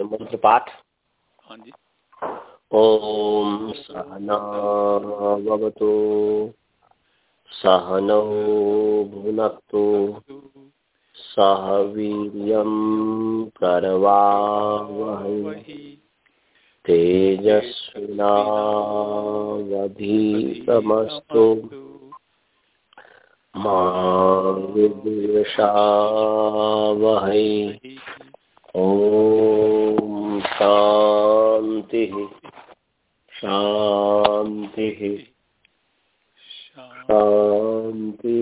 मंत्र पाठ हाँ जी। ॐ सहनावतु सहनौ भुनक्तु सह वीर्यं करवावहै। तेजस्विनावधीतमस्तु। मा विद्विषावहै। ॐ शान्तिः शान्तिः शांति।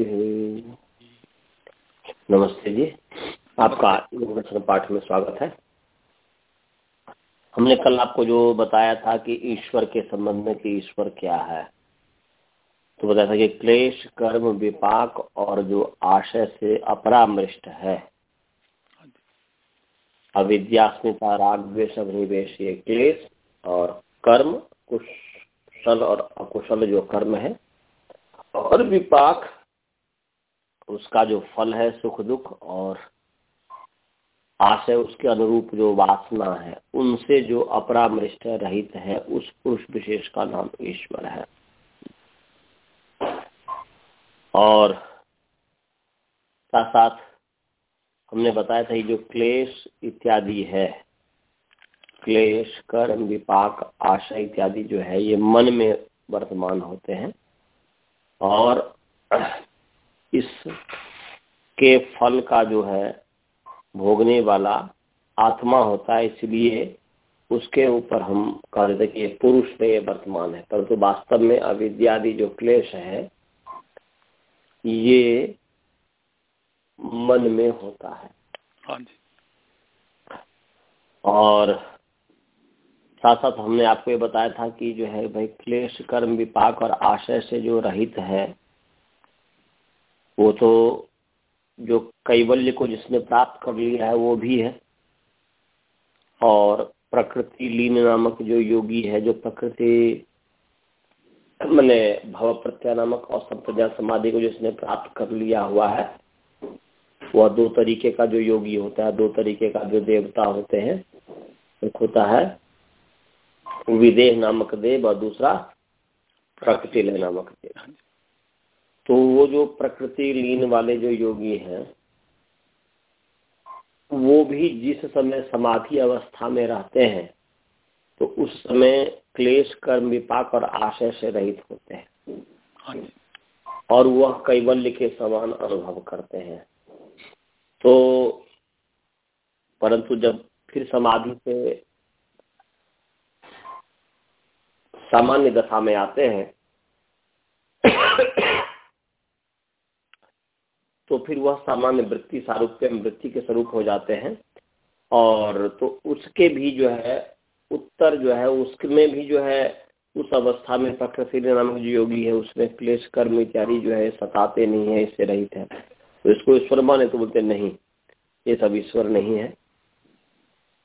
नमस्ते जी आपका दर्शन पाठ में स्वागत है। हमने कल आपको जो बताया था कि ईश्वर के संबंध में कि ईश्वर क्या है तो बताया था कि क्लेश कर्म विपाक और जो आशय से अपरामृष्ट है अविद्यास्मिता राग द्वेष अभिनिवेश ये क्लेश और कर्म, कुशल और अकुशल जो कर्म है, और विपाक, उसका जो फल है, सुख दुख और आशय, उसके अनुरूप जो वासना है, उनसे जो अपरामृष्ट रहित है, उस पुरुष विशेष का नाम ईश्वर है। और साथ साथ हमने बताया था जो क्लेश इत्यादि है, क्लेश, कर्म, विपाक, आशा इत्यादि जो है, ये मन में वर्तमान होते हैं। और इस के फल का जो है, भोगने वाला आत्मा होता है, इसलिए उसके ऊपर हम कह देते कि ये पुरुष में ये वर्तमान है। परंतु वास्तव में अविद्यादि जो क्लेश है, ये मन में होता है। हाँ और साथ साथ हमने आपको ये बताया था कि जो है भाई क्लेश कर्म विपाक और आशय से जो रहित है वो तो जो कैवल्य को जिसने प्राप्त कर लिया है वो भी है। और प्रकृति लीन नामक जो योगी है जो प्रकृति मैंने भव प्रत्यय नामक और संप्रजा समाधि को जिसने प्राप्त कर लिया हुआ है वह दो तरीके का जो योगी होता है दो तरीके का जो देवता होते हैं एक होता है विदेह नामक देव और दूसरा प्रकृति नामक देव। तो वो जो प्रकृति लीन वाले जो योगी हैं वो भी जिस समय समाधि अवस्था में रहते हैं तो उस समय क्लेश कर्म विपाक और आशय से रहित होते हैं। और वह कैवल्य के समान अनुभव करते हैं। तो परंतु जब फिर समाधि से सामान्य दशा में आते हैं तो फिर वह सामान्य वृत्ति सारूप्य वृत्ति के स्वरूप हो जाते हैं। और तो उसके भी जो है, उत्तर जो है, उसमें भी जो है, उस अवस्था में प्रकृति नामक जो योगी है, उसमें क्लेश कर्म इत्यादि जो है, सताते नहीं है, इससे रहित है। तो इसको ईश्वर माने तो बोलते नहीं ये सब ईश्वर नहीं है।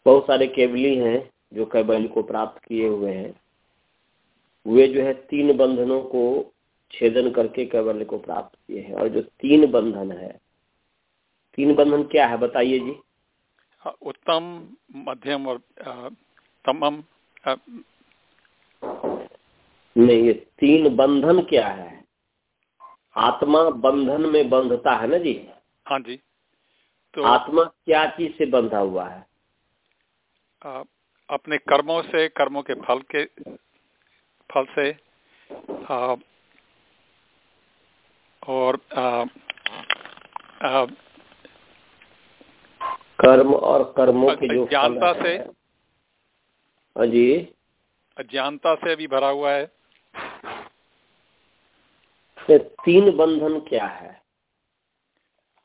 बहुत सारे केवली हैं जो कैबल को प्राप्त किए हुए हैं। वे जो है तीन बंधनों को छेदन करके कैवल्य को प्राप्त किए हैं। और जो तीन बंधन है तीन बंधन क्या है बताइए जी। उत्तम मध्यम और तमम नहीं ये तीन बंधन क्या है? आत्मा बंधन में बंधता है ना जी? हाँ जी। तो आत्मा क्या चीज़ से बंधा हुआ है? आ, अपने कर्मों से कर्मों के फल के फल से आ, और आ, आ, कर्म और कर्मों के जो अज्ञानता से। हाँ जी। अज्ञानता से भी भरा हुआ है। तीन बंधन क्या है?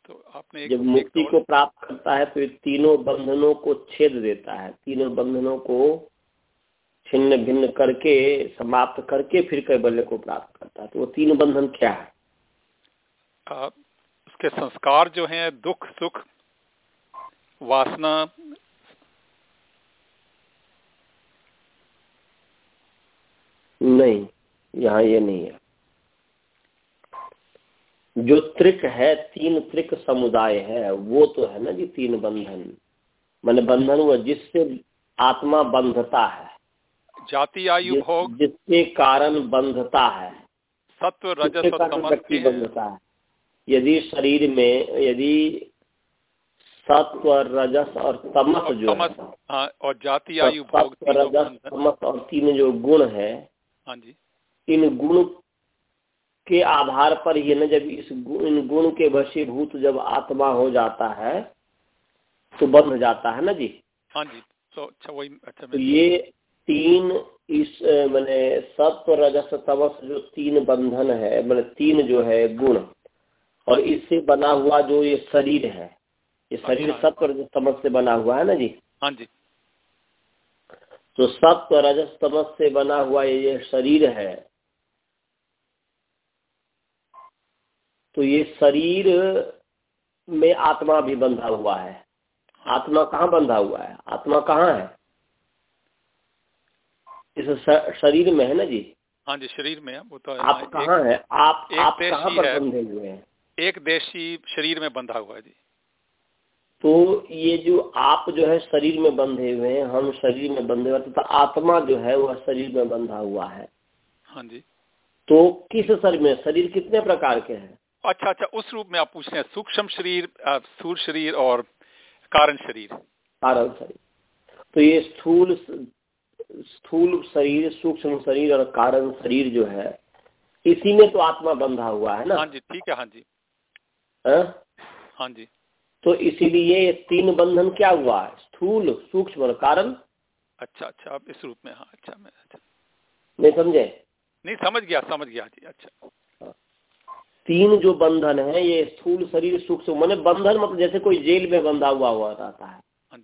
तो आपने एक, जब मुक्ति को प्राप्त करता है तो ये तीनों बंधनों को छेद देता है। तीनों बंधनों को छिन्न भिन्न करके समाप्त करके फिर कैबल्य को प्राप्त करता है। तो वो तीन बंधन क्या है? आ, उसके संस्कार जो हैं दुख सुख वासना नहीं यहाँ ये नहीं है। जो त्रिक है तीन त्रिक समुदाय है वो तो है ना जी तीन बंधन। मैंने बंधन हुआ जिससे आत्मा बंधता है। जाति आयु भोग। जिसके कारण बंधता है। सत्व व्यक्ति बंधता है। यदि शरीर में यदि सत्व रजस और तमस जो तमस है हाँ और जाति तो आयु भोग सत्व रजस तमस और तीन जो गुण है हाँ जी। इन गुण के आधार पर ही ना जब इस इन गुण के वशीभूत जब आत्मा हो जाता है तो बंध जाता है ना जी? हाँ जी तो अच्छा वही अच्छा तो ये तीन इस माने सत्व रजस तमस जो तीन बंधन है मैंने तीन जो है गुण और इससे बना हुआ जो ये शरीर है ये शरीर अच्छा। सत्व रजस तमस से बना हुआ है ना जी? हाँ जी। तो सत्व रजस तमस से बना हुआ ये शरीर है तो ये शरीर में आत्मा भी बंधा हुआ है। आत्मा कहाँ बंधा हुआ है? आत्मा कहाँ है? इस शरीर में है ना जी? हाँ जी शरीर में है वो तो आप कहाँ है? आप आप कहाँ पर बंधे हुए हैं? एक, देशी शरीर में बंधा हुआ है जी। तो ये जो आप जो है शरीर में बंधे हुए हैं हम शरीर में बंधे हुए हैं तो आत्मा जो है वह शरीर में बंधा हुआ है। हाँ जी। तो किस शरीर में? शरीर कितने प्रकार के हैं? अच्छा अच्छा उस रूप में आप पूछ रहे हैं सूक्ष्म शरीर स्थूल शरीर और कारण शरीर। कारण शरीर। तो ये स्थूल स्थूल शरीर सूक्ष्म शरीर और कारण शरीर जो है इसी में तो आत्मा बंधा हुआ है ना? हाँ जी ठीक है हाँ जी। हाँ? हाँ जी। तो इसीलिए ये तीन बंधन क्या हुआ? है स्थूल सूक्ष्म और कारण। अच्छा अच्छा अब इस रूप में हाँ अच्छा मैं अच्छा। नहीं समझे? नहीं समझ गया समझ गया जी अच्छा। तीन जो बंधन है ये स्थूल शरीर सूक्ष्म माने बंधन मतलब जैसे कोई जेल में बंधा हुआ हुआ रहता है। हाँ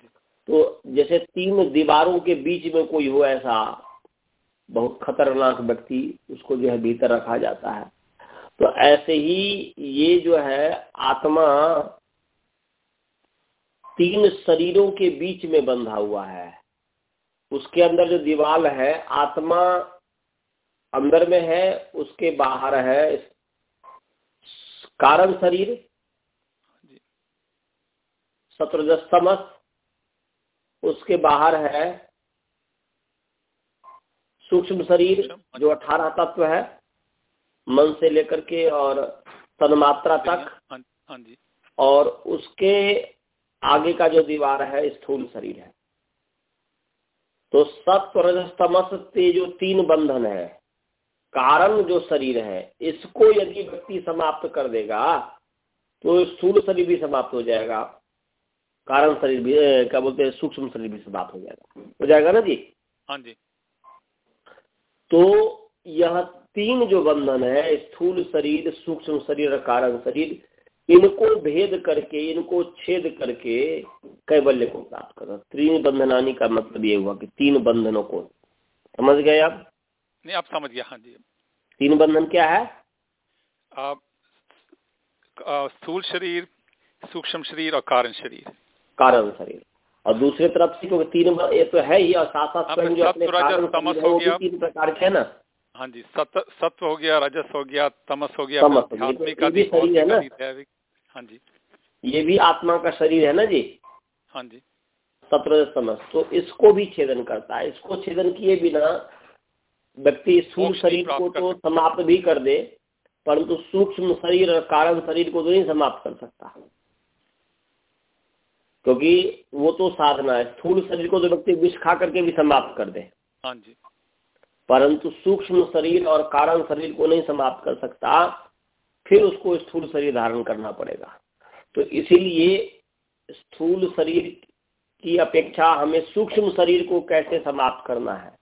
तो जैसे तीन दीवारों के बीच में कोई हो ऐसा बहुत खतरनाक व्यक्ति उसको जो है भीतर रखा जाता है। तो ऐसे ही ये जो है आत्मा तीन शरीरों के बीच में बंधा हुआ है। उसके अंदर जो दीवार है आत्मा अंदर में है उसके बाहर है कारण शरीर जी। सत्रजस्तमस उसके बाहर है सूक्ष्म शरीर जो अठारह तत्व है मन से लेकर के और तन्मात्रा तक। हाँ हाँ जी। और उसके आगे का जो दीवार है स्थूल शरीर है। तो सत्व रजस तमस जो तीन बंधन है कारण जो शरीर है इसको यदि व्यक्ति समाप्त कर देगा तो स्थूल शरीर भी समाप्त हो जाएगा। कारण शरीर भी क्या बोलते हैं सूक्ष्म शरीर भी समाप्त हो जाएगा। हो जाएगा ना जी? हाँ जी। तो यह तीन जो बंधन है स्थूल शरीर सूक्ष्म शरीर और कारण शरीर इनको भेद करके इनको छेद करके कैबल्य को प्राप्त करो। तीन बंधनानी का मतलब ये हुआ कि तीन बंधनों को। समझ गए आप? नहीं आप समझ गया हाँ जी। तीन बंधन क्या है? आप स्थूल शरीर सूक्ष्म शरीर और कारण शरीर। कारण शरीर। और दूसरे तरफ़ से क्योंकि तीन ये तो है ही और साथ साथ हाँ, स्वयं जो अपने कारण तमस हो गया। तीन प्रकार के है ना? हाँ जी सत, सत्व हो गया रजस हो गया तमस हो गया तमस हो गया, शरीर है ना? हाँ जी। ये भी आत्मा का शरीर है ना जी? हाँ जी। सत्र तमस। तो इसको भी छेदन करता है। इसको छेदन किए बिना व्यक्ति स्थूल शरीर को तो समाप्त भी कर दे परंतु सूक्ष्म शरीर और कारण शरीर को तो नहीं समाप्त कर सकता। क्योंकि वो तो साधना है। स्थूल शरीर को तो व्यक्ति विष खा करके भी समाप्त कर दे। हाँ जी। परंतु सूक्ष्म शरीर और कारण शरीर को नहीं समाप्त कर सकता फिर उसको स्थूल शरीर धारण करना पड़ेगा। तो इसीलिए स्थूल शरीर की अपेक्षा हमें सूक्ष्म शरीर को कैसे समाप्त करना है?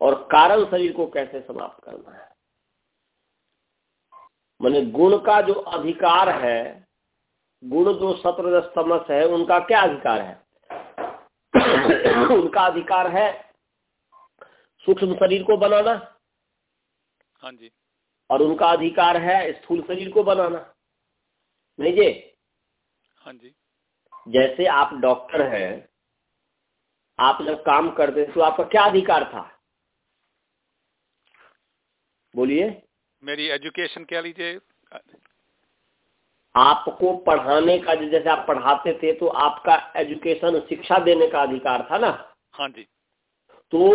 और कारण शरीर को कैसे समाप्त करना है? माने गुण का जो अधिकार है गुण जो सत्र समस है उनका क्या अधिकार है? उनका अधिकार है सूक्ष्म शरीर को बनाना। हाँ जी। और उनका अधिकार है स्थूल शरीर को बनाना। नहीं जी? हाँ जी। जैसे आप डॉक्टर हैं आप जब काम करते तो आपका क्या अधिकार था? बोलिए। मेरी एजुकेशन क्या लीजिए? आपको पढ़ाने का जैसे आप पढ़ाते थे तो आपका एजुकेशन शिक्षा देने का अधिकार था ना? हाँ जी। तो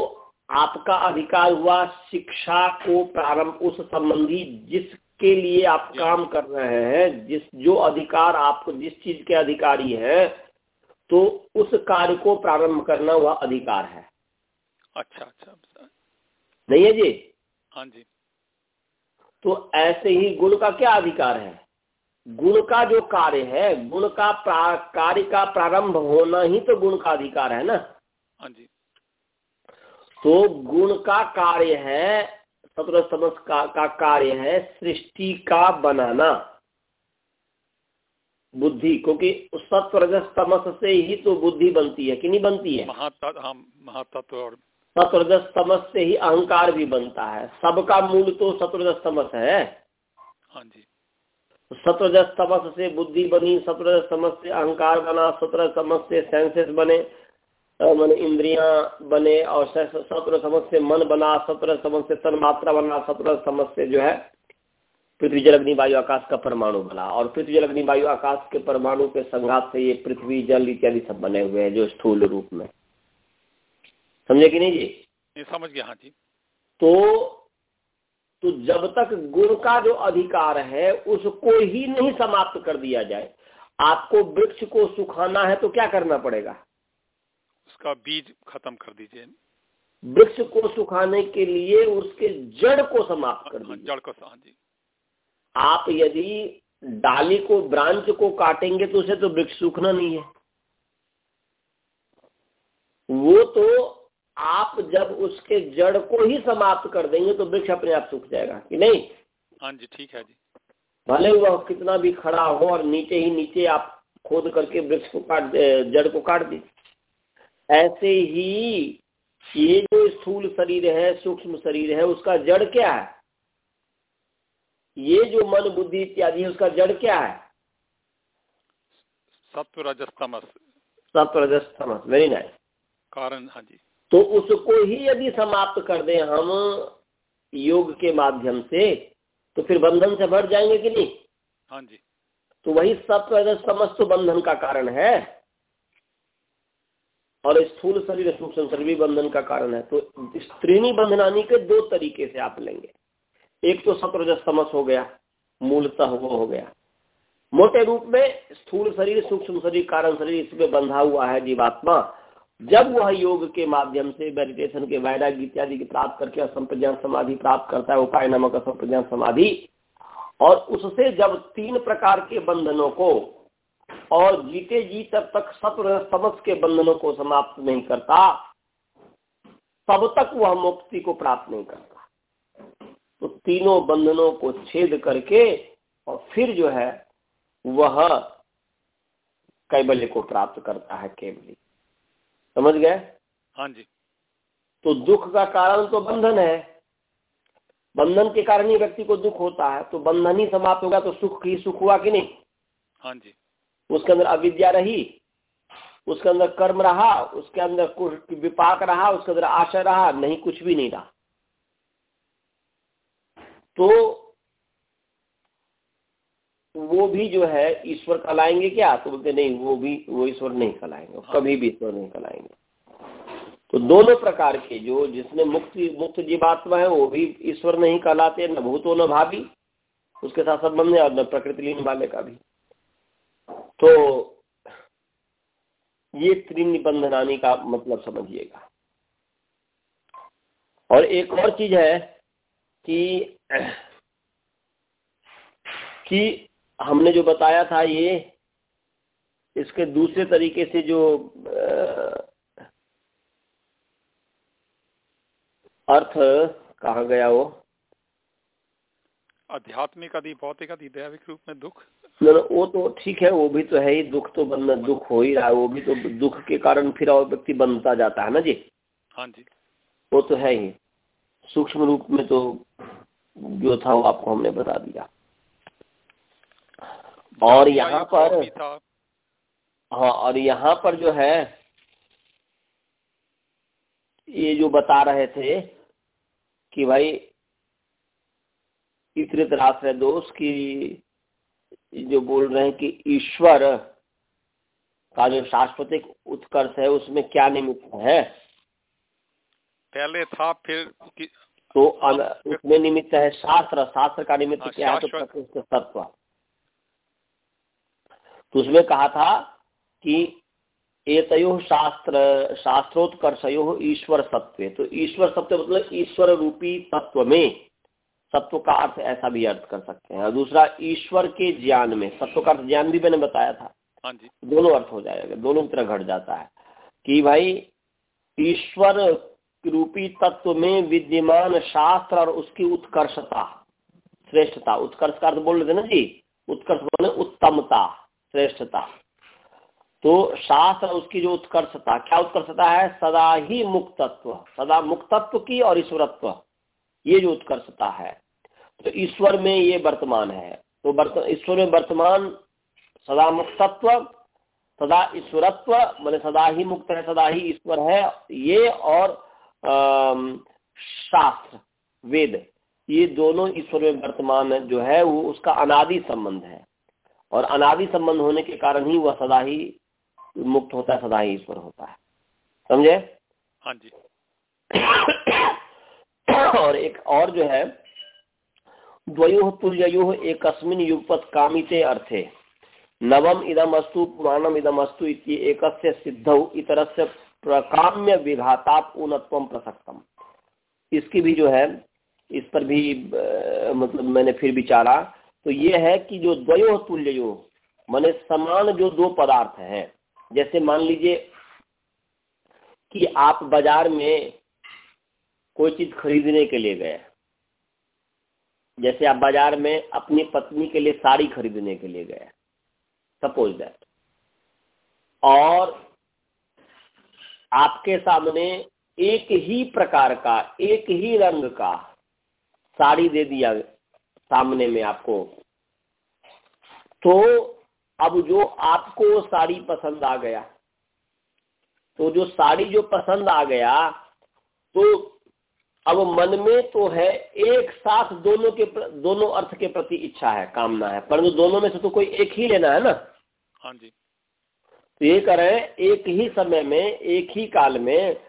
आपका अधिकार हुआ शिक्षा को प्रारंभ उस संबंधी जिसके लिए आप काम कर रहे हैं जिस जो अधिकार आपको जिस चीज़ के अधिकारी है तो उस कार्य को प्रारंभ करना वह अधिकार है। अच्छा अच्छा। नहीं है जी? हाँ जी। तो ऐसे ही गुण का क्या अधिकार है? गुण का जो कार्य है गुण का कार्य का प्रारंभ होना ही तो गुण का अधिकार है ना? हाँ जी। तो गुण का कार्य है सत्र समझ का, का कार्य है सृष्टि का बनाना। बुद्धि क्योंकि तमस से ही तो बुद्धि बनती है कि नहीं बनती है? महातत्व हाँ महातत्व और सत्वरजस तमस से ही अहंकार भी बनता है। सबका मूल तो सत्वरजस तमस है। हाँ जी। तमस से बुद्धि बनी सत्रजस तमस से अहंकार बना सत्रह तमस से सेंसेस बने मन इंद्रियाँ बने और सत्रह समझ से मन बना सत्रह समझ से तन मात्रा बना सत्रह समझ से जो है पृथ्वी जल अग्नि वायु आकाश का परमाणु बना। और पृथ्वी जल अग्नि वायु आकाश के परमाणु के संघात से ये पृथ्वी जल इत्यादि सब बने हुए हैं जो स्थूल रूप में। समझे कि नहीं जी? समझ गया हाँ जी। तो तो जब तक गुण का जो अधिकार है उसको ही नहीं समाप्त कर दिया जाए आपको वृक्ष को सुखाना है तो क्या करना पड़ेगा? उसका बीज खत्म कर दीजिए। वृक्ष को सुखाने के लिए उसके जड़ को समाप्त कर हाँ, दीजिए। जड़ को हाँ जी। आप यदि डाली को ब्रांच को काटेंगे तो उसे तो वृक्ष सूखना नहीं है। वो तो आप जब उसके जड़ को ही समाप्त कर देंगे तो वृक्ष अपने आप सूख जाएगा कि नहीं? हाँ जी ठीक है जी। भले वह कितना भी खड़ा हो और नीचे ही नीचे आप खोद करके वृक्ष को काट जड़ को काट दी। ऐसे ही ये जो स्थूल शरीर है सूक्ष्म शरीर है उसका जड़ क्या है? ये जो मन बुद्धि इत्यादि है उसका जड़ क्या है? सत्व रजस्तमस सत्व रजस्तमस वेरी नाइस कारण हाँ जी। तो उसको ही यदि समाप्त कर दें हम योग के माध्यम से तो फिर बंधन से भर जाएँगे कि नहीं? हाँ जी। तो वही रजस्तमस तो बंधन का कारण है। और स्थूल शरीर सूक्ष्म शरीर भी बंधन का कारण है। तो स्त्रीणी बंधनानी के दो तरीके से आप लेंगे। एक तो सत्रजस्तमस हो गया मूलतः वो हो गया। मोटे रूप में स्थूल शरीर सूक्ष्म शरीर कारण शरीर इसमें बंधा हुआ है जीवात्मा। जब वह योग के माध्यम से मेडिटेशन के वैराग्य इत्यादि की प्राप्त करके असंप्रज्ञान समाधि प्राप्त करता है, उपाय नामक असंप्रज्ञान समाधि, और उससे जब तीन प्रकार के बंधनों को, और जीते जी तब तक सत्र के बंधनों को समाप्त नहीं करता, तब तक वह मुक्ति को प्राप्त नहीं करता। तो तीनों बंधनों को छेद करके, और फिर जो है, वह कैबल्य को प्राप्त करता है केवली समझ गए? हाँ जी। तो दुख का कारण तो बंधन है। बंधन के कारण ही व्यक्ति को दुख होता है तो बंधन ही समाप्त होगा तो सुख ही सुख हुआ कि नहीं? हाँ जी। उसके अंदर अविद्या रही उसके अंदर कर्म रहा उसके अंदर कुछ विपाक रहा उसके अंदर आशय रहा नहीं कुछ भी नहीं रहा। तो वो भी जो है, ईश्वर कहलाएँगे क्या? तो बोलते नहीं, वो भी, वो ईश्वर नहीं कहलाएँगे। कभी भी ईश्वर नहीं कहलाएँगे। तो दोनों प्रकार के जो जिसमें मुक्ति, मुक्त जीवात्मा है, वो भी ईश्वर नहीं कहलाते, न भूतो, न भाभी उसके साथ संबंध है, और न प्रकृति लीन वाले का भी। तो ये त्रिनिबंधनानी का मतलब समझिएगा। और एक और चीज़ है कि कि हमने जो बताया था ये इसके दूसरे तरीके से जो अर्थ कहा गया वो। आध्यात्मिक आदि भौतिक आदि दैविक रूप में दुख? ना वो तो ठीक है वो भी तो है ही दुख तो बनना दुख हो ही रहा है वो भी तो दुख के कारण फिर और व्यक्ति बनता जाता है ना जी? हाँ जी। वो तो है ही। सूक्ष्म रूप में तो जो था वो आपको हमने बता दिया। और यहाँ पर हाँ और यहाँ पर जो है ये जो बता रहे थे कि भाई इतरित राश्रय दोष की जो बोल रहे हैं कि ईश्वर का जो शाश्वतिक उत्कर्ष है उसमें क्या निमित्त है? पहले था फिर कि... तो उसमें निमित्त है शास्त्र। शास्त्र का निमित्त हाँ, क्या है? तो प्रकृष्ट तत्व। तो उसमें कहा था कि एतयो शास्त्र शास्त्रोत्कर्षयो ईश्वर सत्व तो ईश्वर सत्व मतलब ईश्वर रूपी तत्व में सत्व का अर्थ ऐसा भी अर्थ कर सकते हैं। और दूसरा ईश्वर के ज्ञान में सत्व का अर्थ ज्ञान भी मैंने बताया था। हाँ जी। दोनों अर्थ हो जाएगा दोनों तरह घट जाता है। कि भाई ईश्वर रूपी तत्व में विद्यमान शास्त्र और उसकी उत्कर्षता श्रेष्ठता उत्कर्ष का अर्थ बोल रहे थे ना जी? उत्कर्ष बोले उत्तमता। श्रेष्ठता। तो शास्त्र उसकी जो उत्कर्षता, क्या उत्कर्षता है? सदा ही मुक्तत्व, सदा मुक्तत्व की और ईश्वरत्व, ये जो उत्कर्षता है। तो ईश्वर में ये वर्तमान है। तो ईश्वर में वर्तमान सदा मुक्तत्व, सदा ईश्वरत्व मैंने सदा ही मुक्त है, सदा ही ईश्वर है, ये और शास्त्र, वेद, ये दोनों ईश्वर में वर्तमान जो है, वो उसका अनादि संबंध है। और अनादि संबंध होने के कारण ही वह सदा ही मुक्त होता है सदा ही ईश्वर होता है। समझे? हाँ जी। और एक और जो है द्वयो तुल्यो एक युगपत कामिते अर्थे। नवम इदम अस्तु पुराणम इदम अस्तु एक सिद्ध इतर से प्रकाम्य विघाता पूर्णत्व प्रसक्तम। इसकी भी जो है इस पर भी मतलब मैंने फिर विचारा तो ये है कि जो द्वयो तुल्यो माने समान जो दो पदार्थ हैं, जैसे मान लीजिए कि आप बाज़ार में कोई चीज़ खरीदने के लिए गए, जैसे आप बाज़ार में अपनी पत्नी के लिए साड़ी खरीदने के लिए गए सपोज़ दैट और आपके सामने एक ही प्रकार का, एक ही रंग का साड़ी दे दिया सामने में आपको। तो अब जो आपको साड़ी पसंद आ गया तो जो साड़ी जो पसंद आ गया तो अब मन में तो है एक साथ दोनों के दोनों अर्थ के प्रति इच्छा है कामना है। परंतु दोनों में से तो कोई एक ही लेना है ना? हाँ जी। तो ये हैं एक ही समय में एक ही काल में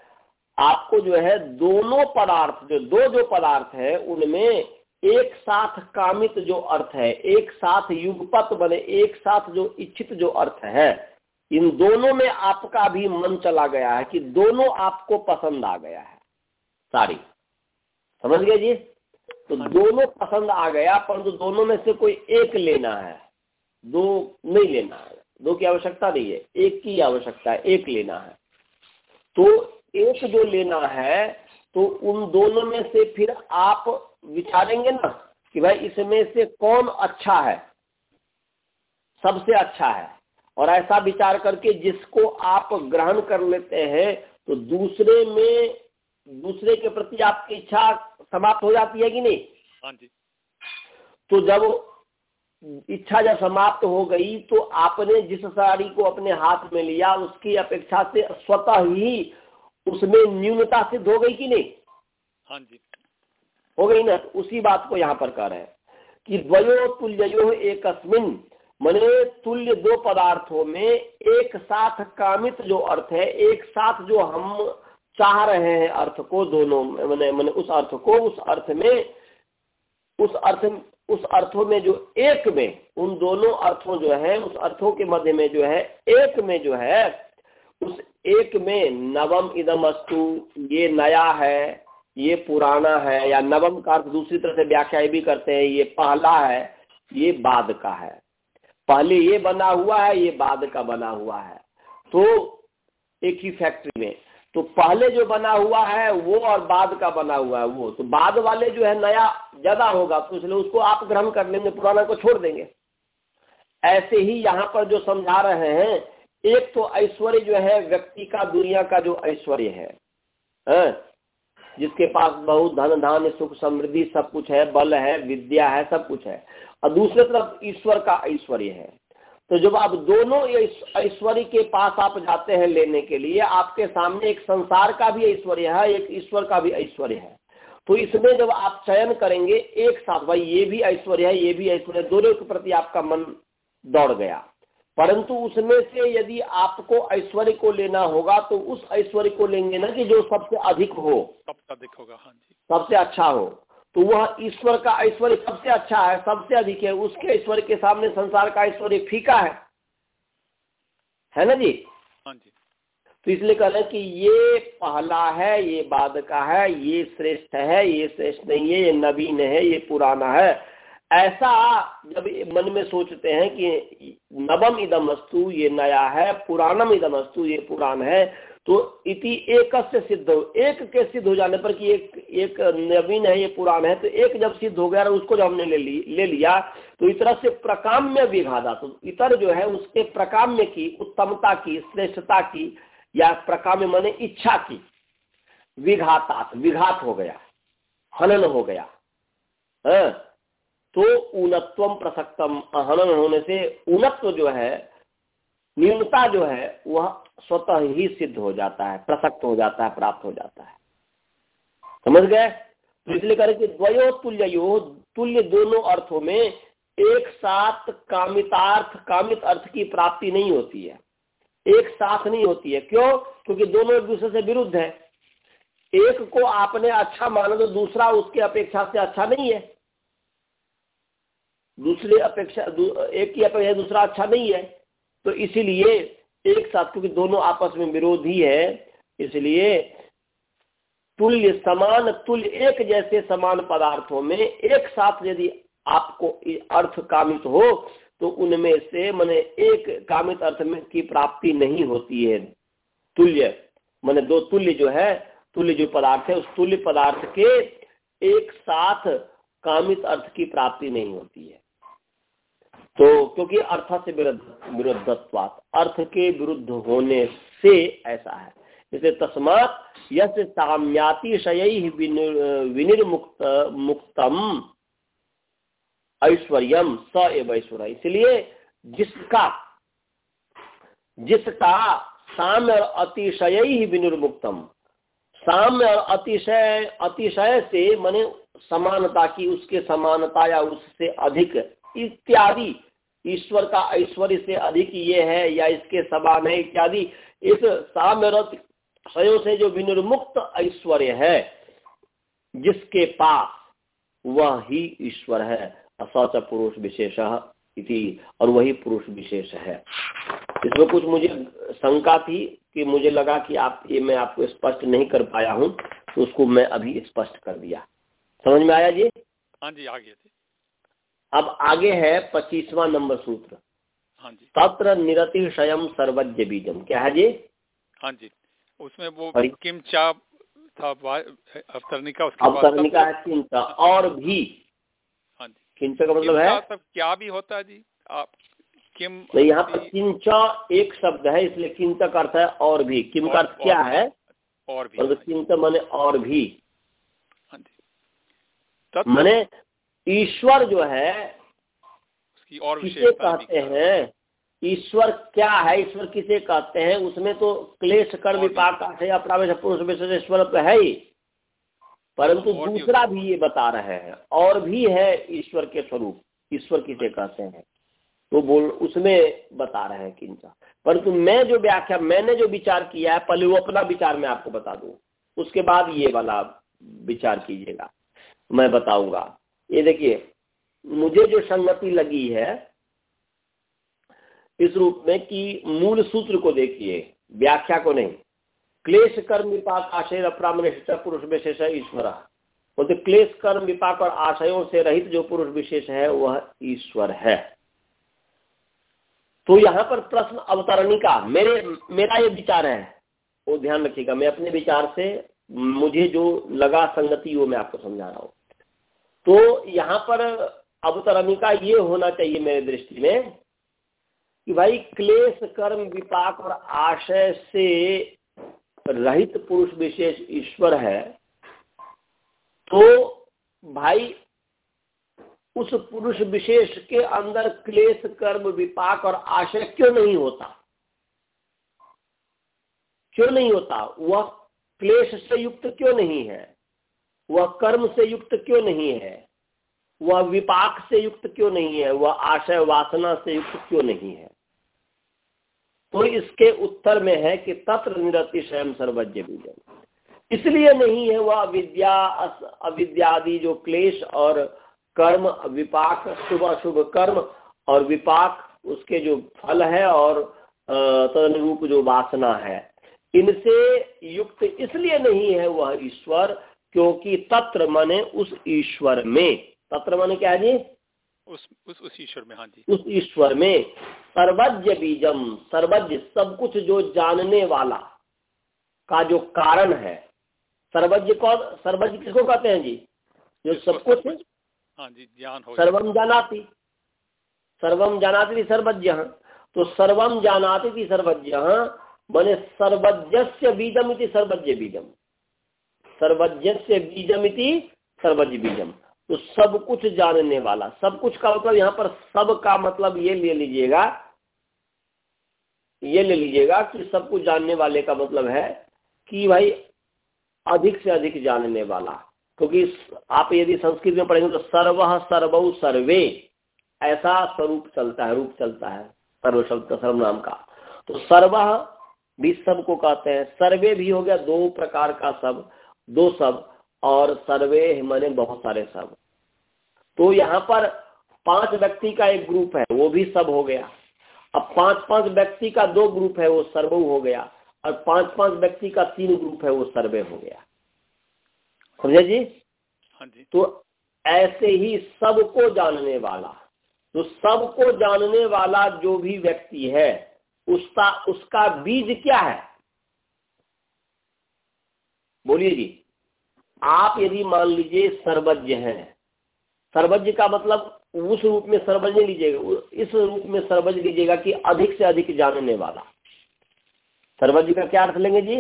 आपको जो है दोनों पदार्थ जो दो जो पदार्थ है उनमें एक साथ कामित जो अर्थ है एक साथ युगपत बने एक साथ जो इच्छित जो अर्थ है इन दोनों में आपका भी मन चला गया है कि दोनों आपको पसंद आ गया है। सारी समझ गए जी? तो हाँ दोनों पसंद आ गया परंतु तो दोनों में से कोई एक लेना है। दो नहीं लेना है। दो की आवश्यकता नहीं है एक की आवश्यकता है एक लेना है। तो एक जो लेना है तो उन दोनों में से फिर आप विचारेंगे ना कि भाई इसमें से कौन अच्छा है? सबसे अच्छा है। और ऐसा विचार करके जिसको आप ग्रहण कर लेते हैं तो दूसरे में दूसरे के प्रति आपकी इच्छा समाप्त हो जाती है कि नहीं? हाँ जी। तो जब इच्छा जब समाप्त हो गई तो आपने जिस साड़ी को अपने हाथ में लिया उसकी अपेक्षा से स्वतः ही उसमें न्यूनता सिद्ध हो गई कि नहीं? हाँ जी। हो गई ना, उसी बात को यहाँ पर कह रहे हैं कि द्वयो तुल्यो एक मने तुल्य दो पदार्थों में एक साथ कामित जो अर्थ है, एक साथ जो हम चाह रहे हैं अर्थ को दोनों मैंने मैंने उस अर्थ को, उस अर्थ में, उस अर्थ, उस अर्थों में जो एक में, उन दोनों अर्थों जो है, उस अर्थों के मध्य में जो है, एक में जो है, उस एक में नवम इदम अस्तु ये नया है ये पुराना है या नवम का अर्थ दूसरी तरह से व्याख्या भी करते हैं ये पहला है ये बाद का है। पहले ये बना हुआ है ये बाद का बना हुआ है। तो एक ही फैक्ट्री में तो पहले जो बना हुआ है वो और बाद का बना हुआ है वो। तो बाद वाले जो है नया ज़्यादा होगा तो इसलिए उसको आप ग्रहण कर लेंगे पुराना को छोड़ देंगे। ऐसे ही यहाँ पर जो समझा रहे हैं एक तो ऐश्वर्य जो है व्यक्ति का दुनिया का जो ऐश्वर्य है, है जिसके पास बहुत धन धान सुख, समृद्धि, सब कुछ है, बल है, विद्या है, सब कुछ है। और दूसरे तरफ़ ईश्वर का ऐश्वर्य है। तो जब आप दोनों ऐश्वर्य के पास आप जाते हैं लेने के लिए, आपके सामने एक संसार का भी ऐश्वर्य है, एक ईश्वर का भी ऐश्वर्य है। तो इसमें जब आप चयन करेंगे, एक साथ, भाई, ये भी ऐश्वर्य है, ये भी ऐश्वर्य दोनों के प्रति आपका मन दौड़ गया। परंतु उसमें से यदि आपको ऐश्वर्य को लेना होगा तो उस ऐश्वर्य को लेंगे ना कि जो सबसे अधिक हो। सबसे अधिक होगा हाँ जी। सबसे अच्छा हो। तो वह ईश्वर का ऐश्वर्य सबसे अच्छा है सबसे अधिक है। उसके ऐश्वर्य के सामने संसार का ऐश्वर्य फीका है। है ना जी? हाँ जी। तो इसलिए कह रहे हैं कि ये पहला है ये बाद का है ये श्रेष्ठ है ये श्रेष्ठ नहीं है ये नवीन है ये पुराना है। ऐसा जब मन में सोचते हैं कि नवम इदम वस्तु ये नया है पुरानम इदम वस्तु ये पुरान है तो इति एक से सिद्ध हो। एक के सिद्ध हो जाने पर कि एक एक नवीन है, ये पुरान है तो एक जब सिद्ध हो गया उसको जब हमने ले ली, ले लिया तो इस तरह से प्रकाम्य विघादा। तो इतर जो है उसके प्रकाम्य की, उत्तमता की, श्रेष्ठता की, या प्रकाम्य माने इच्छा की, विघातात, विघात हो गया, हनन हो गया। है? तो ऊनत्वम प्रसक्तम। हनन होने से ऊनत्व जो है, न्यूनता जो है, वह स्वतः ही सिद्ध हो जाता है, प्रसक्त हो जाता है, प्राप्त हो जाता है। समझ गए? तो इसलिए करें कि द्वयो तुल्य तुल्य दोनों अर्थों में एक साथ कामितार्थ, कामित अर्थ की प्राप्ति नहीं होती है। एक साथ नहीं होती है। क्यों? क्योंकि दोनों एक दूसरे से विरुद्ध है। एक को आपने अच्छा माना तो दूसरा उसके अपेक्षा से अच्छा नहीं है। दूसरे अपेक्षा एक की अपेक्षा दूसरा अच्छा नहीं है। तो इसीलिए एक साथ, क्योंकि दोनों आपस में विरोधी है, इसलिए तुल्य समान, तुल्य एक जैसे समान पदार्थों में एक साथ यदि आपको अर्थ कामित हो तो उनमें से मैंने एक कामित अर्थ में की प्राप्ति नहीं होती है। तुल्य, मैंने दो तुल्य जो है, तुल्य जो पदार्थ है, उस तुल्य पदार्थ के एक साथ कामित अर्थ की प्राप्ति नहीं होती है। तो क्योंकि अर्थ से विरुद्धत्वात। अर्थ के विरुद्ध होने से ऐसा है। जैसे तस्मात यश साम्यातिशय विनिर्मुक्त, मुक्तम। ऐश्वर्यम स एव ऐश्वर्य। इसलिए जिसका जिसका साम्य और अतिशय ही विनिर्मुक्तम, साम्य और अतिशय अतिशय से, माने समानता की, उसके समानता या उससे अधिक इत्यादि। ईश्वर का ऐश्वर्य से अधिक ये है या इसके समान है इत्यादि। इस साम्यरत क्षयों से जो विनिर्मुक्त ऐश्वर्य है, जिसके पास वह ही ईश्वर है। असौच पुरुष विशेष इति और वही पुरुष विशेष है। इसमें कुछ मुझे शंका थी कि मुझे लगा कि आप, ये मैं आपको स्पष्ट नहीं कर पाया हूँ तो उसको मैं अभी स्पष्ट कर दिया। समझ में आया जी? हाँ जी आ गया अब आगे है पच्चीसवा नंबर सूत्र। हाँ जी। तत्र निरतिशयम सर्वज्ञ बीजम क्या है जी? हाँ जी। उसमें वो किमचा था अवतरणिका उसके अवतरणिका है किंचा और भी। हाँ जी। किंचा का मतलब है? सब क्या भी होता है जी? आप किम तो यहाँ पर किंचा एक शब्द है इसलिए किंचा का अर्थ है और भी। किम का अर्थ क्या है? और भी मतलब किंचा मैंने और भी। हाँ मैंने ईश्वर जो है उसकी और किसे कहते हैं? ईश्वर क्या है? ईश्वर किसे कहते हैं? उसमें तो क्लेश कर विपाक अपरावेश पुरुष विशेष ईश्वर तो है ही। परंतु दूसरा भी ये बता रहे हैं। और भी है ईश्वर के स्वरूप। ईश्वर किसे कहते हैं? तो बोल उसमें बता रहे हैं किंचा परंतु मैं जो व्याख्या मैंने जो विचार किया है पहले वो अपना विचार मैं आपको बता दू। उसके बाद ये वाला विचार कीजिएगा। मैं बताऊँगा। ये देखिए, मुझे जो संगति लगी है, इस रूप में कि मूल सूत्र को देखिए, व्याख्या को नहीं। क्लेश कर्म विपाक आशय अप्रामनिष्ठ पुरुष विशेष है ईश्वर। बोलते, क्लेश कर्म विपाक और आशयों से रहित जो पुरुष विशेष है, वह ईश्वर है। तो यहाँ पर प्रश्न अवतरणी का, मेरे, मेरा ये विचार है, वो ध्यान रखिएगा, मैं अपने विचार से, मुझे जो लगा संगति, वो मैं आपको समझा रहा हूँ। तो यहाँ पर अवतरणिका ये होना चाहिए मेरे दृष्टि में कि भाई क्लेश, कर्म, विपाक और आशय से रहित पुरुष विशेष ईश्वर है तो भाई उस पुरुष विशेष के अंदर क्लेश, कर्म, विपाक और आशय क्यों नहीं होता? क्यों नहीं होता? वह क्लेश से युक्त क्यों नहीं है? वह कर्म से युक्त क्यों नहीं है? वह विपाक से युक्त क्यों नहीं है? वह आशय वासना से युक्त क्यों नहीं है? तो इसके उत्तर में है कि तत्र निरति स्वयं सर्वज्ञ बीजन इसलिए नहीं है वह अविद्या अविद्यादि जो क्लेश और कर्म, विपाक, शुभ अशुभ कर्म और विपाक, उसके जो फल है और तदनुरूप जो वासना है, इनसे युक्त इसलिए नहीं है वह ईश्वर क्योंकि तत्र माने उस ईश्वर में। तत्र माने क्या जी? उस उस उस ईश्वर में हाँ जी। उस ईश्वर में। सर्वज्ञ बीजम सर्वज्ञ सब कुछ जो जानने वाला का जो कारण है। सर्वज्ञ कौन सर्वज्ञ किसको कहते हैं जी? जो सब कुछ हाँ जी ज्ञान हो सर्वम जानाती। सर्वम जानाती थी सर्वज्ञ तो सर्वम जानाती थी सर्वज्ञ मैंने सर्वज्ञ बीजम इति सर्वज्ञ बीजम। सर्वज्ञ बीजम इति सर्वज्ञ बीजम। तो सब कुछ जानने वाला, सब कुछ का मतलब यहाँ पर सब का मतलब ये ले लीजिएगा, ये ले लीजिएगा कि सब कुछ जानने वाले का मतलब है कि भाई अधिक से अधिक जानने वाला। क्योंकि आप यदि संस्कृत में पढ़ेंगे तो सर्व सर्व सर्वे, ऐसा स्वरूप चलता है, रूप चलता है, सर्व शब्द का सर्वनाम का। तो सर्व भी सबको कहते हैं, सर्वे भी हो गया दो प्रकार का सब। दो सब और सर्वे मैंने बहुत सारे सब। तो यहाँ पर पाँच व्यक्ति का एक ग्रुप है वो भी सब हो गया। अब पाँच पाँच व्यक्ति का दो ग्रुप है वो सर्व हो गया। और पाँच पाँच व्यक्ति का तीन ग्रुप है वो सर्वे हो गया। समझे जी? हाँ जी। तो ऐसे ही सबको जानने वाला तो सबको जानने वाला जो भी व्यक्ति है उसका उसका बीज क्या है? बोलिए जी। आप यदि मान लीजिए सर्वज्ञ हैं सर्वज्ञ का मतलब उस रूप में सर्वज्ञ लीजिएगा इस रूप में सर्वज्ञ लीजिएगा कि अधिक से अधिक जानने वाला। सर्वज्ञ का क्या अर्थ लेंगे जी?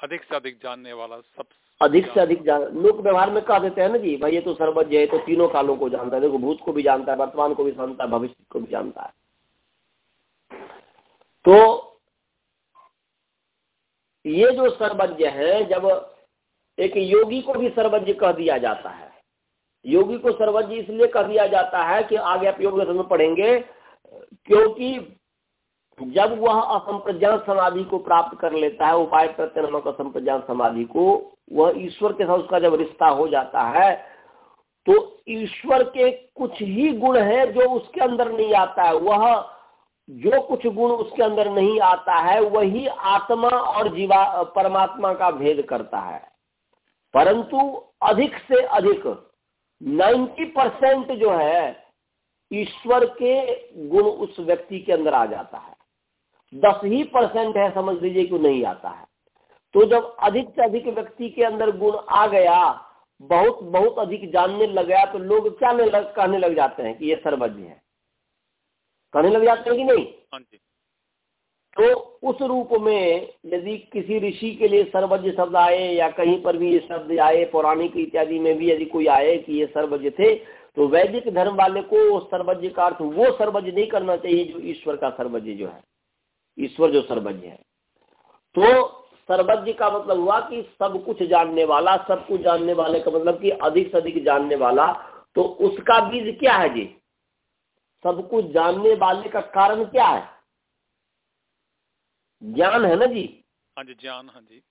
अधिक से अधिक जानने वाला सब अधिक से अधिक जान लोक व्यवहार में कह देते हैं ना जी भाई ये तो सर्वज्ञ है तो तीनों कालों को जानता है देखो भूत को भी जानता है वर्तमान को भी जानता है भविष्य को भी जानता है। तो ये जो सर्वज्ञ है जब एक योगी को भी सर्वज्ञ कह दिया जाता है। योगी को सर्वज्ञ इसलिए कह दिया जाता है कि आगे आप योग में पढ़ेंगे, क्योंकि जब वह असंप्रज्ञान समाधि को प्राप्त कर लेता है, उपाय प्रत्यय नामक असंप्रज्ञान समाधि को, वह ईश्वर के साथ उसका जब रिश्ता हो जाता है तो ईश्वर के कुछ ही गुण है जो उसके अंदर नहीं आता है। वह जो कुछ गुण उसके अंदर नहीं आता है, वही आत्मा और जीवा, परमात्मा का भेद करता है। परंतु अधिक से अधिक 90 परसेंट जो है ईश्वर के गुण उस व्यक्ति के अंदर आ जाता है। दस ही परसेंट है समझ लीजिए कि नहीं आता है। तो जब अधिक से अधिक व्यक्ति के अंदर गुण आ गया बहुत बहुत अधिक जानने लग गया तो लोग क्या लग, कहने लग जाते हैं कि ये सर्वज्ञ है। कहने लग जाते हैं कि नहीं? हाँ तो उस रूप में यदि किसी ऋषि के लिए सर्वज्ञ शब्द आए या कहीं पर भी ये शब्द आए, पौराणिक इत्यादि में भी यदि कोई आए कि ये सर्वज्ञ थे तो वैदिक धर्म वाले को सर्वज्ञ का अर्थ वो सर्वज्ञ नहीं करना चाहिए जो ईश्वर का सर्वज्ञ जो है। ईश्वर जो सर्वज्ञ है। तो सर्वज्ञ का मतलब हुआ कि सब कुछ जानने वाला, सब कुछ जानने वाले का मतलब कि अधिक से अधिक जानने वाला। तो उसका बीज क्या है जी? सब कुछ जानने वाले का कारण क्या है? ज्ञान है ना जी? हाँ जी ज्ञान हाँ जी।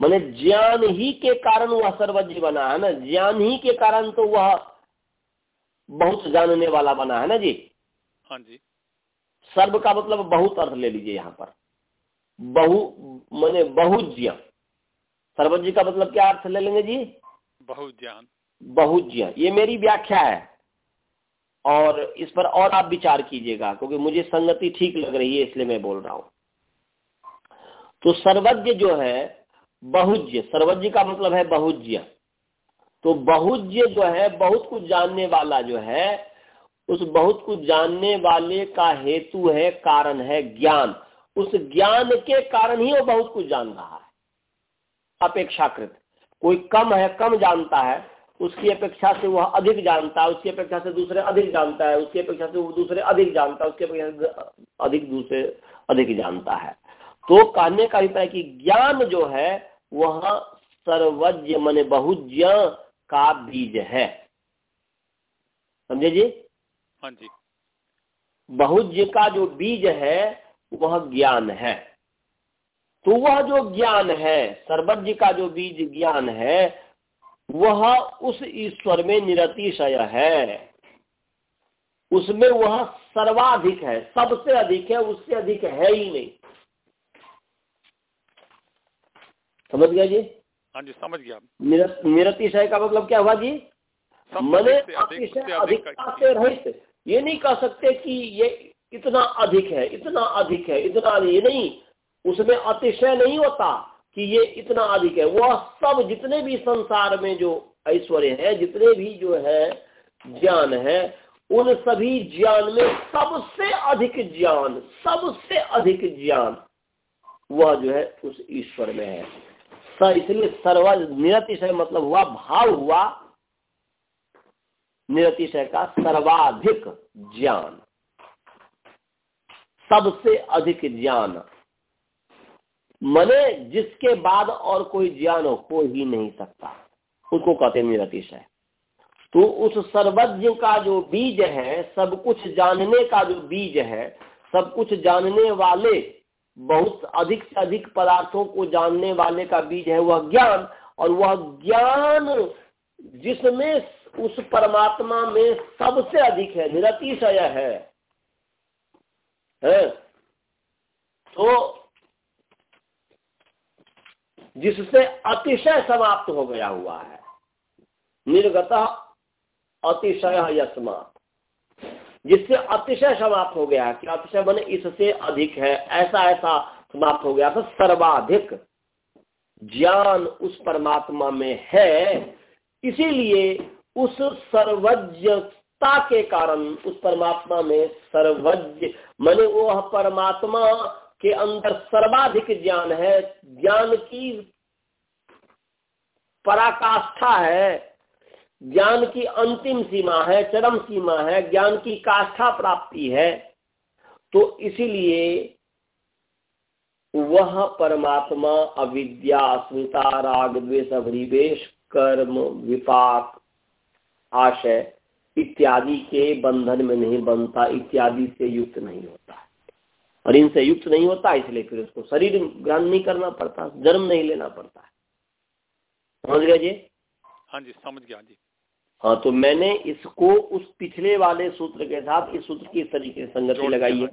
मैंने ज्ञान ही के कारण वह सर्वज्ञ बना है ना? ज्ञान ही के कारण तो वह बहुत जानने वाला बना है ना जी? हाँ जी। सर्व का मतलब बहुत अर्थ ले लीजिए यहाँ पर। बहु मैंने बहुज्ञ। सर्वज्ञ का मतलब क्या अर्थ ले लेंगे जी? बहुज्ञान। बहुज्ञ। ये मेरी व्याख्या है। और इस पर और आप विचार कीजिएगा क्योंकि मुझे संगति ठीक लग रही है इसलिए मैं बोल रहा हूँ। तो सर्वज्ञ जो है बहुज्य सर्वज्ञ का मतलब है बहुज्य तो बहुज्य जो है, बहुत कुछ जानने वाला जो है, उस बहुत कुछ जानने वाले का हेतु है, कारण है ज्ञान। उस ज्ञान के कारण ही वो बहुत कुछ जान रहा है। अपेक्षाकृत। कोई कम है, कम जानता है, उसकी अपेक्षा से वह अधिक जानता है, उसकी अपेक्षा से दूसरे अधिक जानता है, उसकी अपेक्षा से वो दूसरे अधिक जानता है, उसकी अपेक्षा से अधिक दूसरे अधिक जानता है। तो कहने का अभिप्राय कि ज्ञान जो है वह सर्वज्ञ मन बहुज्ञ का बीज है। समझे जी? हाँ जी। बहुज्य का जो बीज है वह ज्ञान है। तो वह जो ज्ञान है सर्वज्ञ का जो बीज ज्ञान है वह उस ईश्वर में निरतिशय है। उसमें वह सर्वाधिक है सबसे अधिक है उससे अधिक है ही नहीं। समझ गया जी? हाँ जी समझ गया। निरतिशय का मतलब क्या हुआ जी? मने अतिशय अधिकता से रहित। ये नहीं कह सकते कि ये इतना अधिक है इतना अधिक है इतना ये नहीं। उसमें अतिशय नहीं होता कि ये इतना अधिक है। वह सब जितने भी संसार में जो ऐश्वर्य है जितने भी जो है ज्ञान है उन सभी ज्ञान में सबसे अधिक ज्ञान सबसे अधिक ज्ञान वह जो है उस ईश्वर में है। इसलिए सर्व निरतिशय मतलब हुआ, भाव हुआ, निरतिशय का सर्वाधिक ज्ञान। सबसे अधिक ज्ञान। मने जिसके बाद और कोई ज्ञान हो ही नहीं सकता। उसको कहते निरतिशय। तो उस सर्वज्ञ का जो बीज है, सब कुछ जानने का जो बीज है, सब कुछ जानने वाले बहुत अधिक से अधिक पदार्थों को जानने वाले का बीज है वह ज्ञान और वह ज्ञान जिसमें उस परमात्मा में सबसे अधिक है निरतिशय है, है? तो जिससे अतिशय समाप्त हो गया हुआ है। निर्गत अतिशय यस्मात। जिससे अतिशय समाप्त हो गया कि अतिशय बने इससे अधिक है, ऐसा ऐसा समाप्त हो गया। था सर्वाधिक ज्ञान उस परमात्मा में है। इसीलिए उस सर्वज्ञता के कारण, उस परमात्मा में सर्वज्ञ, मैंने वो परमात्मा के अंदर सर्वाधिक ज्ञान है। ज्ञान की पराकाष्ठा है। ज्ञान की अंतिम सीमा है, चरम सीमा है, ज्ञान की काष्ठा प्राप्ति है तो इसीलिए वह परमात्मा अविद्या अस्मिता राग, द्वेष अभिवेश कर्म, विपाक, आशय इत्यादि के बंधन में नहीं बनता, इत्यादि से युक्त नहीं होता और इनसे युक्त नहीं होता, इसलिए फिर उसको शरीर ग्रहण नहीं करना पड़ता, जन्म नहीं लेना पड़ता समझ गया जी? हाँ जी, समझ गया जी। हाँ तो मैंने इसको उस पिछले वाले सूत्र के साथ इस सूत्र की इस तरीके से संगति लगाई है।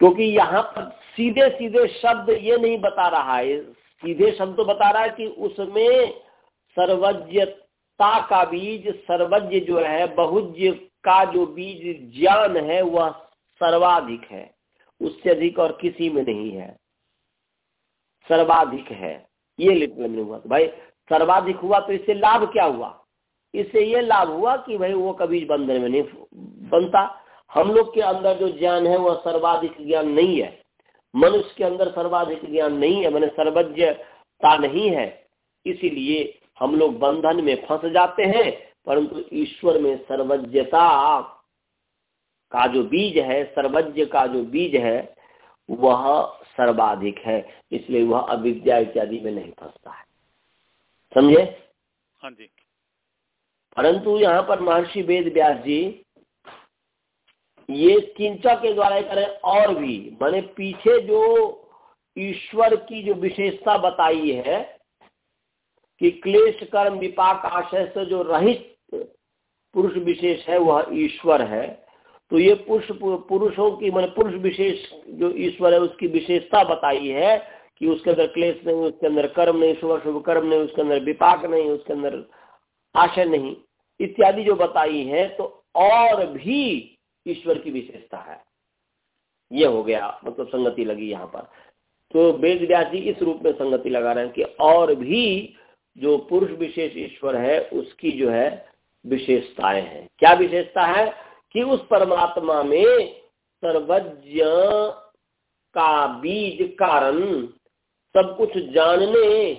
क्योंकि यहाँ पर सीधे सीधे शब्द ये नहीं बता रहा है। सीधे शब्द तो बता रहा है कि उसमें सर्वज्ञता का बीज सर्वज्ञ जो है बहुज्य का जो बीज ज्ञान है वह सर्वाधिक है। उससे अधिक और किसी में नहीं है। सर्वाधिक है। ये लिखने हुआ भाई सर्वाधिक हुआ तो इससे लाभ क्या हुआ? इससे ये लाभ हुआ कि भाई वो कभी बंधन में नहीं बनता। हम लोग के अंदर जो ज्ञान है वह सर्वाधिक ज्ञान नहीं है। मनुष्य के अंदर सर्वाधिक ज्ञान नहीं है, मैंने सर्वज्ञता नहीं है। इसीलिए हम लोग बंधन में फंस जाते हैं, परंतु ईश्वर में सर्वज्ञता का जो बीज है, सर्वज्ञ का जो बीज है, वह सर्वाधिक है। इसलिए वह अविद्या इत्यादि में नहीं फंसता है। समझे? हाँ जी। परंतु यहाँ पर महर्षि वेद व्यास जी ये किंचा के द्वारा करें और भी मैंने पीछे जो ईश्वर की जो विशेषता बताई है कि क्लेश कर्म विपाक आशय से जो रहित पुरुष विशेष है वह ईश्वर है। तो ये पुरुष पुरुषों की मैंने पुरुष विशेष जो ईश्वर है उसकी विशेषता बताई है कि उसके अंदर क्लेश नहीं, उसके अंदर कर्म नहीं, शुभ शुभ कर्म नहीं, उसके अंदर विपाक नहीं, उसके अंदर आशय नहीं, इत्यादि जो बताई है तो और भी ईश्वर की विशेषता है। ये हो गया मतलब संगति लगी यहाँ पर। तो वेद जी इस रूप में संगति लगा रहे हैं कि और भी जो पुरुष विशेष ईश्वर है, उसकी जो है विशेषताएँ हैं। क्या विशेषता है? कि उस परमात्मा में सर्वज्ञ का बीज कारण सब कुछ जानने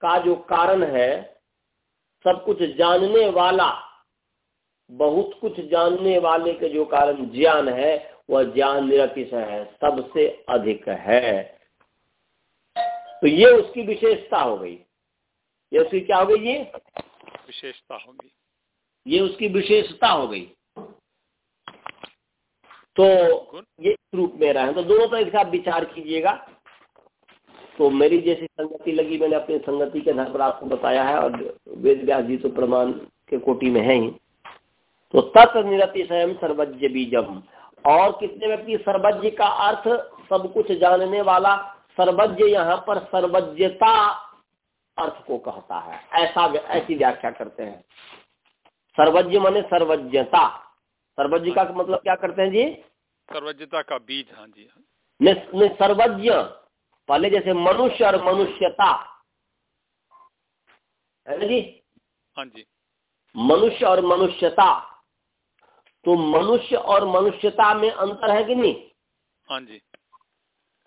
का जो कारण है सब कुछ जानने वाला बहुत कुछ जानने वाले के जो कारण ज्ञान है वह ज्ञान निरतिशय है सबसे अधिक है। तो ये उसकी विशेषता हो गई। ये उसकी क्या हो गई? ये विशेषता हो गई। ये उसकी विशेषता हो गई। तो ये रूप में रहे। तो दोनों तरह से आप विचार कीजिएगा। तो मेरी जैसी संगति लगी मैंने अपनी संगति के आधार पर आपको बताया है और वेद व्यास जी तो प्रमाण के कोटि में है ही। तो तत् स्वयं सर्वज्ञ बीजम। और कितने व्यक्ति सर्वज्ञ का अर्थ सब कुछ जानने वाला सर्वज्ञ यहाँ पर सर्वज्ञता अर्थ को कहता है। ऐसा ऐसी व्याख्या करते हैं। सर्वज्ञ माने सर्वज्ञता। सर्वज्ञ का मतलब क्या करते हैं जी? सर्वज्ञता का बीज हाँ जी। सर्वज्ञ पहले जैसे मनुष्य और मनुष्यता। है ना जी? हाँ जी। मनुष्य और मनुष्यता। तो मनुष्य और मनुष्यता में अंतर है कि नहीं? हाँ जी।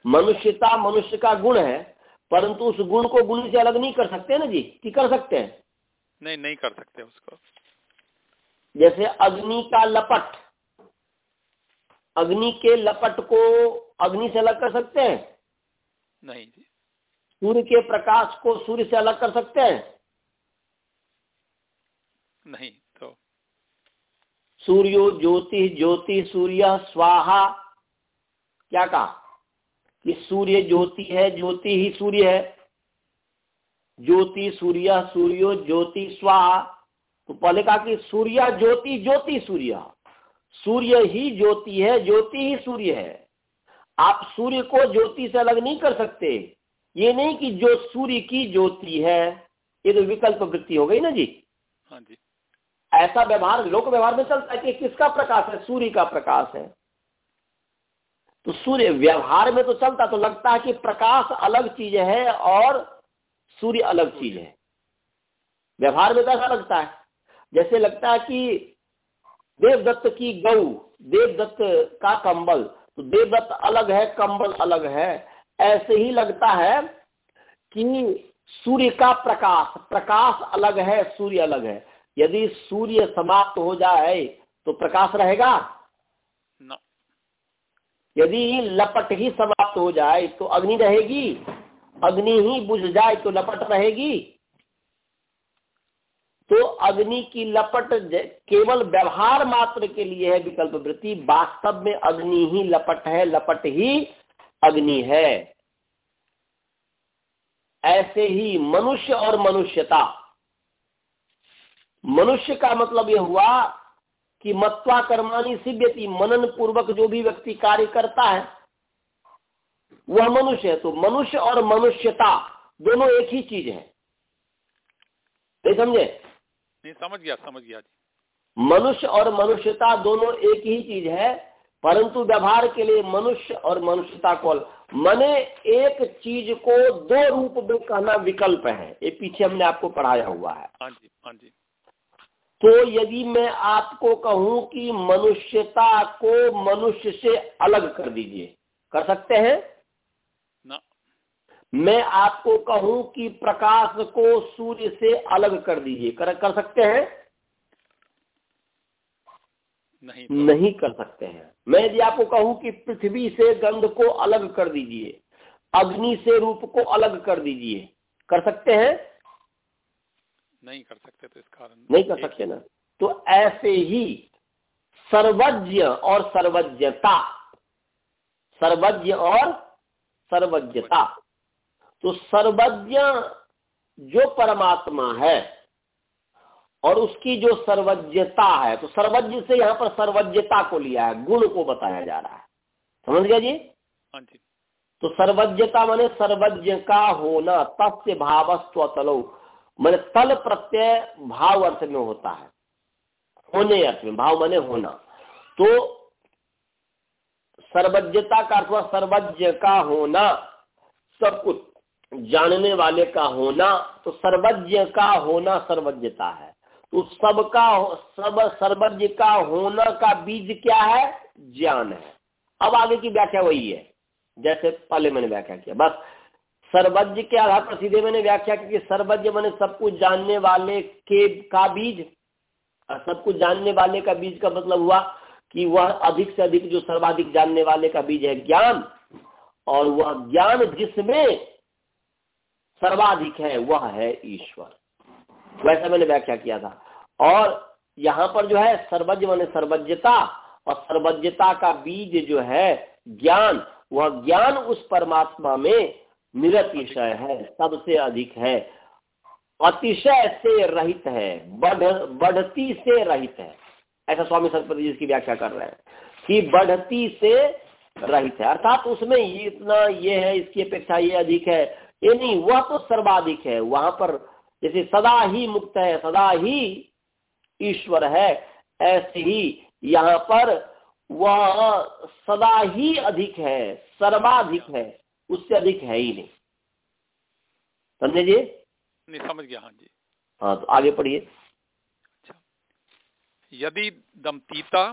मनुष्यता मनुष्य का गुण है परंतु उस गुण को गुण से अलग नहीं कर सकते ना जी? कि कर सकते हैं? नहीं नहीं कर सकते उसको। जैसे अग्नि का लपट। अग्नि के लपट को अग्नि से अलग कर सकते हैं? नहीं जी। सूर्य के प्रकाश को सूर्य से अलग कर सकते हैं? नहीं तो। सूर्यो ज्योति ज्योति सूर्य स्वाहा। क्या कहा? कि सूर्य ज्योति है ज्योति ही सूर्य है। ज्योति सूर्य सूर्यो ज्योति स्वाहा। तो पहले कहा कि सूर्य ज्योति ज्योति सूर्य। सूर्य ही ज्योति है ज्योति ही सूर्य है। आप सूर्य को ज्योति से अलग नहीं कर सकते। ये नहीं कि जो सूर्य की ज्योति है ये तो विकल्प वृत्ति हो गई ना जी। हाँ जी। ऐसा व्यवहार लोक व्यवहार में चलता है कि किसका प्रकाश है? सूर्य का प्रकाश है। तो सूर्य व्यवहार में तो चलता तो लगता है कि प्रकाश अलग चीज़ है और सूर्य अलग चीज़ है। व्यवहार में तो ऐसा लगता है। जैसे लगता है कि देवदत्त की गऊ देवदत्त का कंबल तो देवदत्त अलग है कंबल अलग है। ऐसे ही लगता है कि सूर्य का प्रकाश प्रकाश अलग है सूर्य अलग है। यदि सूर्य समाप्त हो जाए तो प्रकाश रहेगा? न। यदि लपट ही समाप्त हो जाए तो अग्नि रहेगी? अग्नि ही बुझ जाए तो लपट रहेगी? तो अग्नि की लपट केवल व्यवहार मात्र के लिए है विकल्प वृत्ति। वास्तव में अग्नि ही लपट है, लपट ही अग्नि है। ऐसे ही मनुष्य और मनुष्यता। मनुष्य का मतलब यह हुआ कि मत्वा कर्मानी सिद्ध्यति मनन पूर्वक जो भी व्यक्ति कार्य करता है, वह मनुष्य है। तो मनुष्य और मनुष्यता दोनों एक ही चीज़ है। समझे? नहीं समझ गया समझ गया जी। मनुष्य और मनुष्यता दोनों एक ही चीज़ है परंतु व्यवहार के लिए मनुष्य और मनुष्यता को मने एक चीज़ को दो रूप में कहना विकल्प है। ये पीछे हमने आपको पढ़ाया हुआ है। हाँ जी हाँ जी। तो यदि मैं आपको कहूँ कि मनुष्यता को मनुष्य से अलग कर दीजिए कर सकते हैं? मैं आपको कहूँ कि प्रकाश को सूर्य से अलग कर दीजिए। कर, कर सकते हैं? नहीं तो। नहीं कर सकते हैं। मैं यदि आपको कहूँ कि पृथ्वी से गंध को अलग कर दीजिए अग्नि से रूप को अलग कर दीजिए कर सकते हैं? नहीं कर सकते तो इस कारण नहीं कर सकते ना। तो ऐसे ही सर्वज्ञ और सर्वज्ञता। सर्वज्ञ और सर्वज्ञता। तो सर्वज्ञ जो परमात्मा है और उसकी जो सर्वज्ञता है तो सर्वज्ञ से यहाँ पर सर्वज्ञता को लिया है गुण को बताया जा रहा है। समझ गया जी? हाँ तो सर्वज्ञता माने सर्वज्ञ का होना तस्य भावस्व तलो मैंने तल प्रत्यय भाव अर्थ में होता है। होने अर्थ में भाव माने होना। तो सर्वज्ञता का अर्थ सर्वज्ञ का होना सब कुछ जानने वाले का होना तो सर्वज्ञ का होना सर्वज्ञता है। तो सबका, सब सर्वज्ञ का होना का बीज क्या है? ज्ञान है। अब आगे की व्याख्या वही है। जैसे पहले मैंने व्याख्या किया, बस। सर्वज्ञ के आधार पर सीधे मैंने व्याख्या की कि सर्वज्ञ मैंने सब कुछ जानने वाले के, का बीज सब कुछ जानने वाले का बीज का मतलब हुआ कि वह अधिक से अधिक जो सर्वाधिक जानने वाले का बीज है ज्ञान, और वह ज्ञान जिसमें सर्वाधिक है, वह है ईश्वर। वैसा मैंने व्याख्या किया था। और यहाँ पर जो है, सर्वज्ञ मान सर्वज्ञता, और सर्वज्ञता का बीज जो है, ज्ञान, वह ज्ञान उस परमात्मा में निरतिशय है, सबसे अधिक है। अतिशय से रहित है, बढ़, बढ़ती से रहित है। ऐसा स्वामी सरस्वती जी इसकी व्याख्या कर रहे हैं कि बढ़ती से रहित है। अर्थात उसमें इतना ये है, इसकी अपेक्षा ये अधिक है ये नहीं वह तो सर्वाधिक है वहाँ पर जैसे सदा ही मुक्त है सदा ही ईश्वर है ऐसे ही यहाँ पर वह सदा ही अधिक है सर्वाधिक है उससे अधिक है ही नहीं। समझे जी? नहीं समझ गया हाँ जी। हाँ तो आगे पढ़िए। अच्छा। यदि दमतीता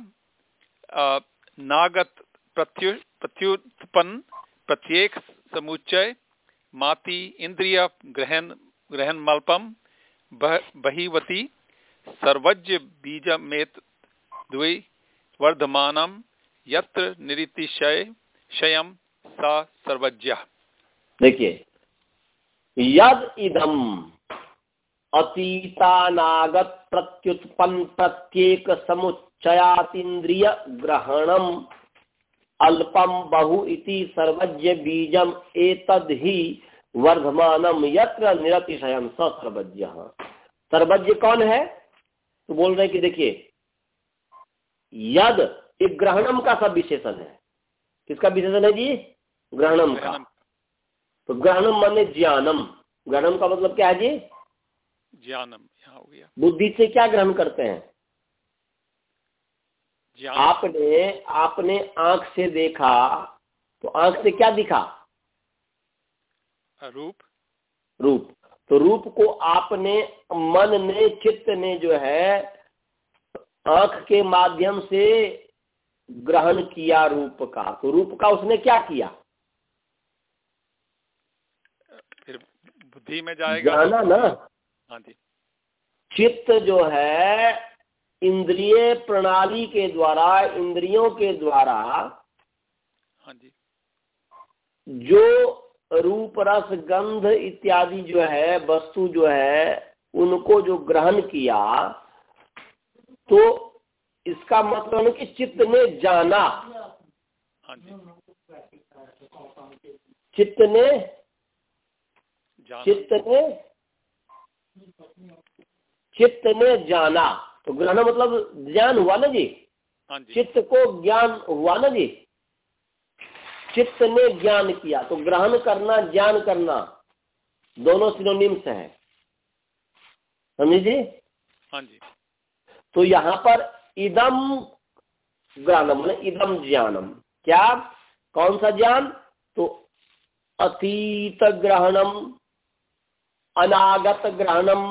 नागत प्रत्यु प्रत्युत्पन्न प्रत्येक समुच्चय माति इंद्रिय ग्रहण ग्रहण मल्पम बहिवती, सर्वज्ञ बीजमेत द्वि वर्धमानम, यत्र निरीतिशय शयम सा सर्वज्ञ। देखिए, यद इदम अतीतानागत प्रत्युत्पन्न प्रत्येक समुच्चयातीन्द्रिय ग्रहणम अल्पम बहु इति सर्वज्ञ बीजम एतद ही वर्धमानम यत्र निरतिशय स सर्वज्ञ। सर्वज्ञ कौन है? तो बोल रहे कि देखिए यद एक ग्रहणम का सब विशेषण है। किसका विशेषण है जी? ग्रहणम का। तो ग्रहणम माने ज्ञानम। ग्रहणम का मतलब क्या है जी? ज्ञानम हो गया। बुद्धि से क्या ग्रहण करते हैं? आपने आपने आँख से देखा तो आँख से क्या दिखा? रूप। रूप। तो रूप को आपने मन ने चित्त ने जो है आँख के माध्यम से ग्रहण किया रूप का। तो रूप का उसने क्या किया? फिर बुद्धि में जाएगा जाना ना। हाँ चित्त जो है इंद्रिय प्रणाली के द्वारा इंद्रियों के द्वारा हाँ जी। जो रूप रस गंध इत्यादि जो है वस्तु जो है उनको जो ग्रहण किया तो इसका मतलब कि चित्त ने जाना। हाँ जी। चित्त ने चित्त ने चित्त ने जाना। तो ग्रहण मतलब ज्ञान हुआ ना जी? हाँ चित्त को ज्ञान हुआ ना जी? चित्त ने ज्ञान किया तो ग्रहण करना ज्ञान करना दोनों सिनोनिम्स है। समझे जी? हाँ जी। तो यहाँ पर इदम ज्ञानम इदम ज्ञानम। क्या? कौन सा ज्ञान? तो अतीत ग्रहणम अनागत ग्रहणम।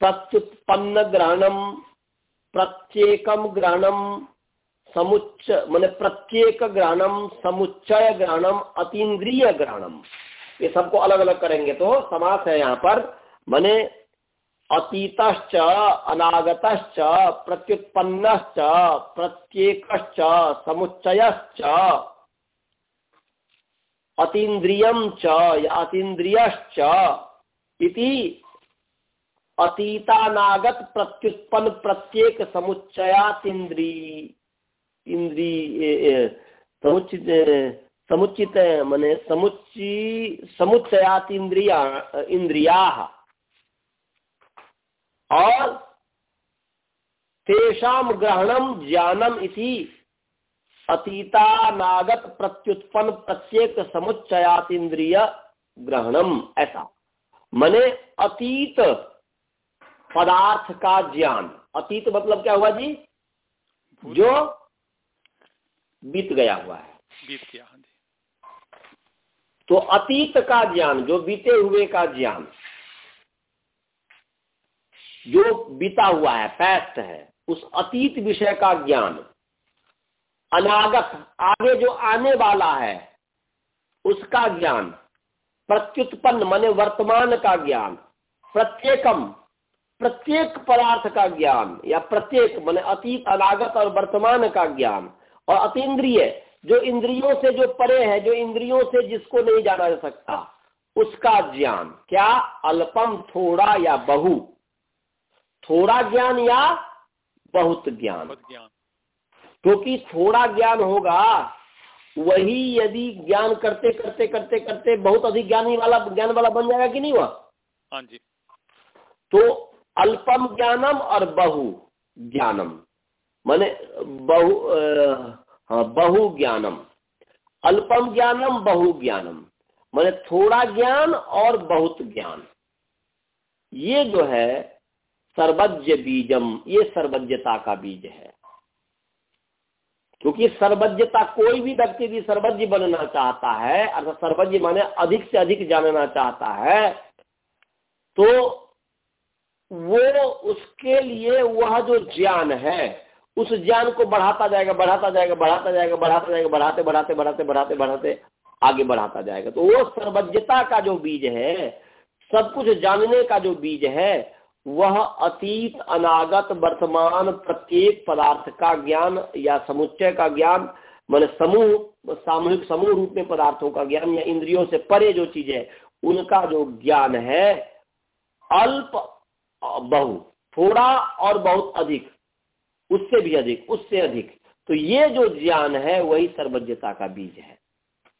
प्रत्युत्पन्न ग्रहणम प्रत्येकम ग्रहणम समुच्च, मान प्रत्येक ग्रहणम समुच्चय ग्रहणम अतीन्द्रिय ग्रहणम ये सबको अलग अलग करेंगे तो समास है यहाँ पर, मने अतीत अनागत प्रत्युत्पन्न प्रत्येक समुच्चयश्च, अतीन्द्रिय च, या अतीन्द्रियश्च इति अतीतानागत प्रत्युत्पन्न प्रत्येक समुच्चयात इंद्री इंद्री समुचित समुचित मने समुच्ची समुच्चयात इंद्रिया। इंद्रिया और तेषाम ग्रहणम ज्ञानम इति अतीतानागत प्रत्युत्पन्न प्रत्येक समुच्चयात इंद्रिय ग्रहणम, ऐसा। मने अतीत पदार्थ का ज्ञान। अतीत मतलब क्या हुआ जी? जो बीत गया हुआ है। बीत गया हाँ तो अतीत का ज्ञान जो बीते हुए का ज्ञान जो बीता हुआ है पैस्ट है उस अतीत विषय का ज्ञान अनागत आगे जो आने वाला है उसका ज्ञान प्रत्युत्पन्न माने वर्तमान का ज्ञान प्रत्येकम प्रत्येक पदार्थ का ज्ञान या प्रत्येक मान अतीत अनागत और वर्तमान का ज्ञान और अतीन्द्रिय जो इंद्रियों से जो परे है जो इंद्रियों से जिसको नहीं जाना जा सकता उसका ज्ञान। क्या? अल्पम थोड़ा या बहु। थोड़ा ज्ञान या बहुत ज्ञान। क्योंकि थोड़ा ज्ञान होगा वही यदि ज्ञान करते करते करते करते बहुत अधिक ज्ञानी वाला ज्ञान वाला बन जाएगा कि नहीं हुआ हाँ जी। तो अल्पम ज्ञानम और बहु ज्ञानम। माने बहु हाँ बहु ज्ञानम। अल्पम ज्ञानम, बहु ज्ञानम। माने थोड़ा ज्ञान और बहुत ज्ञान। ये जो है, सर्वज्ञ बीजम, ये सर्वज्ञता का बीज है। क्योंकि सर्वज्ञता कोई भी व्यक्ति भी सर्वज्ञ बनना चाहता है, अर्थात सर्वज्ञ माने अधिक से अधिक जानना चाहता है तो वो उसके लिए वह जो ज्ञान है, उस ज्ञान को बढ़ाता जाएगा बढ़ाता जाएगा बढ़ाता जाएगा बढ़ाता जाएगा, बढ़ाते बढ़ाते बढ़ाते बढ़ाते बढ़ाते, आगे बढ़ाता जाएगा। तो वो सर्वज्ञता का जो बीज है, सब कुछ जानने का जो बीज है, वह अतीत, अनागत, वर्तमान, प्रत्येक पदार्थ का ज्ञान या समुच्चय का ज्ञान, मान समूह, सामूहिक समूह रूप में पदार्थों का ज्ञान या इंद्रियों से परे जो चीज़ है, उनका जो ज्ञान है, अल्प बहु थोड़ा और बहुत अधिक उससे भी अधिक उससे अधिक। तो ये जो ज्ञान है वही सर्वज्ञता का बीज है।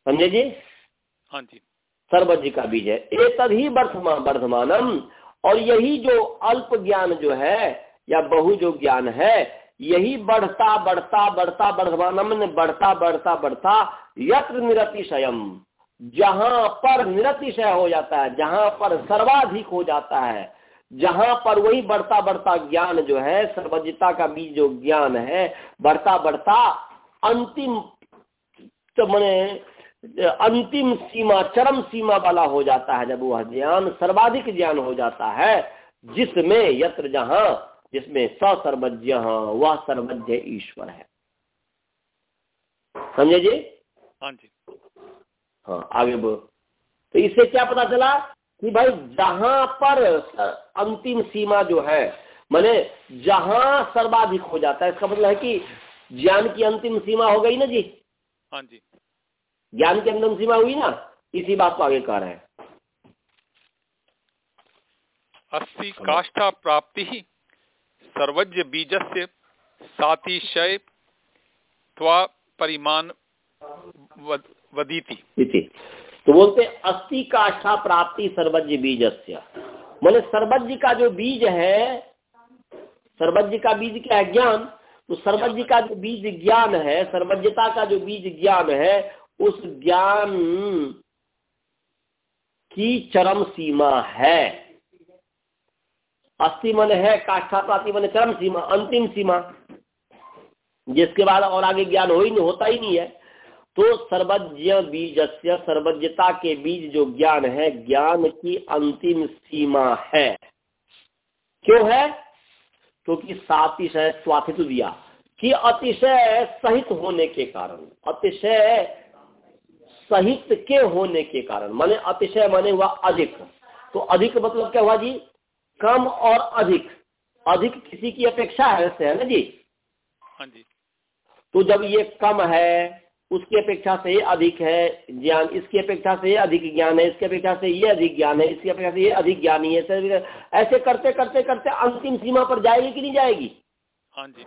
समझे जी? हाँ जी। सर्वज्ञ का बीज है। एक ही वर्धमान वर्धमानम। और यही जो अल्प ज्ञान जो है या बहु जो ज्ञान है यही बढ़ता बढ़ता बढ़ता वर्धमानम बढ़ता बढ़ता बढ़ता यत्र निरतिशयम। जहाँ पर निरतिशय हो जाता है जहाँ पर सर्वाधिक हो जाता है जहाँ पर वही बढ़ता बढ़ता ज्ञान जो है सर्वज्ञता का बीज जो ज्ञान है बढ़ता बढ़ता अंतिम तो मैंने अंतिम सीमा चरम सीमा वाला हो जाता है। जब वह ज्ञान सर्वाधिक ज्ञान हो जाता है जिसमें यत्र जहाँ जिसमें स सर्वज्ञ वह सर्वज्ञ ईश्वर है। समझे जी? हाँ जी। हाँ आगे बोल। तो इससे क्या पता चला? कि भाई जहाँ पर अंतिम सीमा जो है माने जहाँ सर्वाधिक हो जाता है इसका मतलब है कि ज्ञान की अंतिम सीमा हो गई ना जी? हाँ जी। ज्ञान की अंतिम सीमा हुई ना? इसी बात को आगे कह रहे हैं। अस्ति काष्ठा प्राप्ति ही सर्वज्ञ से सातिशय परिमाण वदीति। तो बोलते अस्थि काष्ठा प्राप्ति सर्वज्ञ बीज माने सर्वज्ञ का जो बीज है, सर्वज्ञ का बीज क्या है? ज्ञान। तो सर्वज्ञ का जो बीज ज्ञान है, सर्वज्ञता का जो बीज ज्ञान है, उस ज्ञान की चरम सीमा है। अस्थि मन है, काष्ठा प्राप्ति मन चरम सीमा, अंतिम सीमा। जिसके बाद और आगे ज्ञान हो ही नहीं, होता ही नहीं है। तो सर्वज्ञ बीजस्य सर्वज्ञता के बीज जो ज्ञान है ज्ञान की अंतिम सीमा है। क्यों है? क्योंकि तो सातिशय स्वाथित दिया कि अतिशय सहित होने के कारण अतिशय सहित के होने के कारण माने अतिशय माने हुआ अधिक। तो अधिक मतलब क्या हुआ जी? कम और अधिक। अधिक किसी की अपेक्षा है है ना जी? हाँ जी। तो जब ये कम है उसकी अपेक्षा से ये अधिक है ज्ञान इसकी अपेक्षा से अधिक ज्ञान है इसकी अपेक्षा से ये अधिक ज्ञान है इसकी अपेक्षा से ये अधिक ज्ञानी है ऐसे ऐसे करते करते करते अंतिम सीमा पर जाएगी कि नहीं जाएगी? हाँ जी।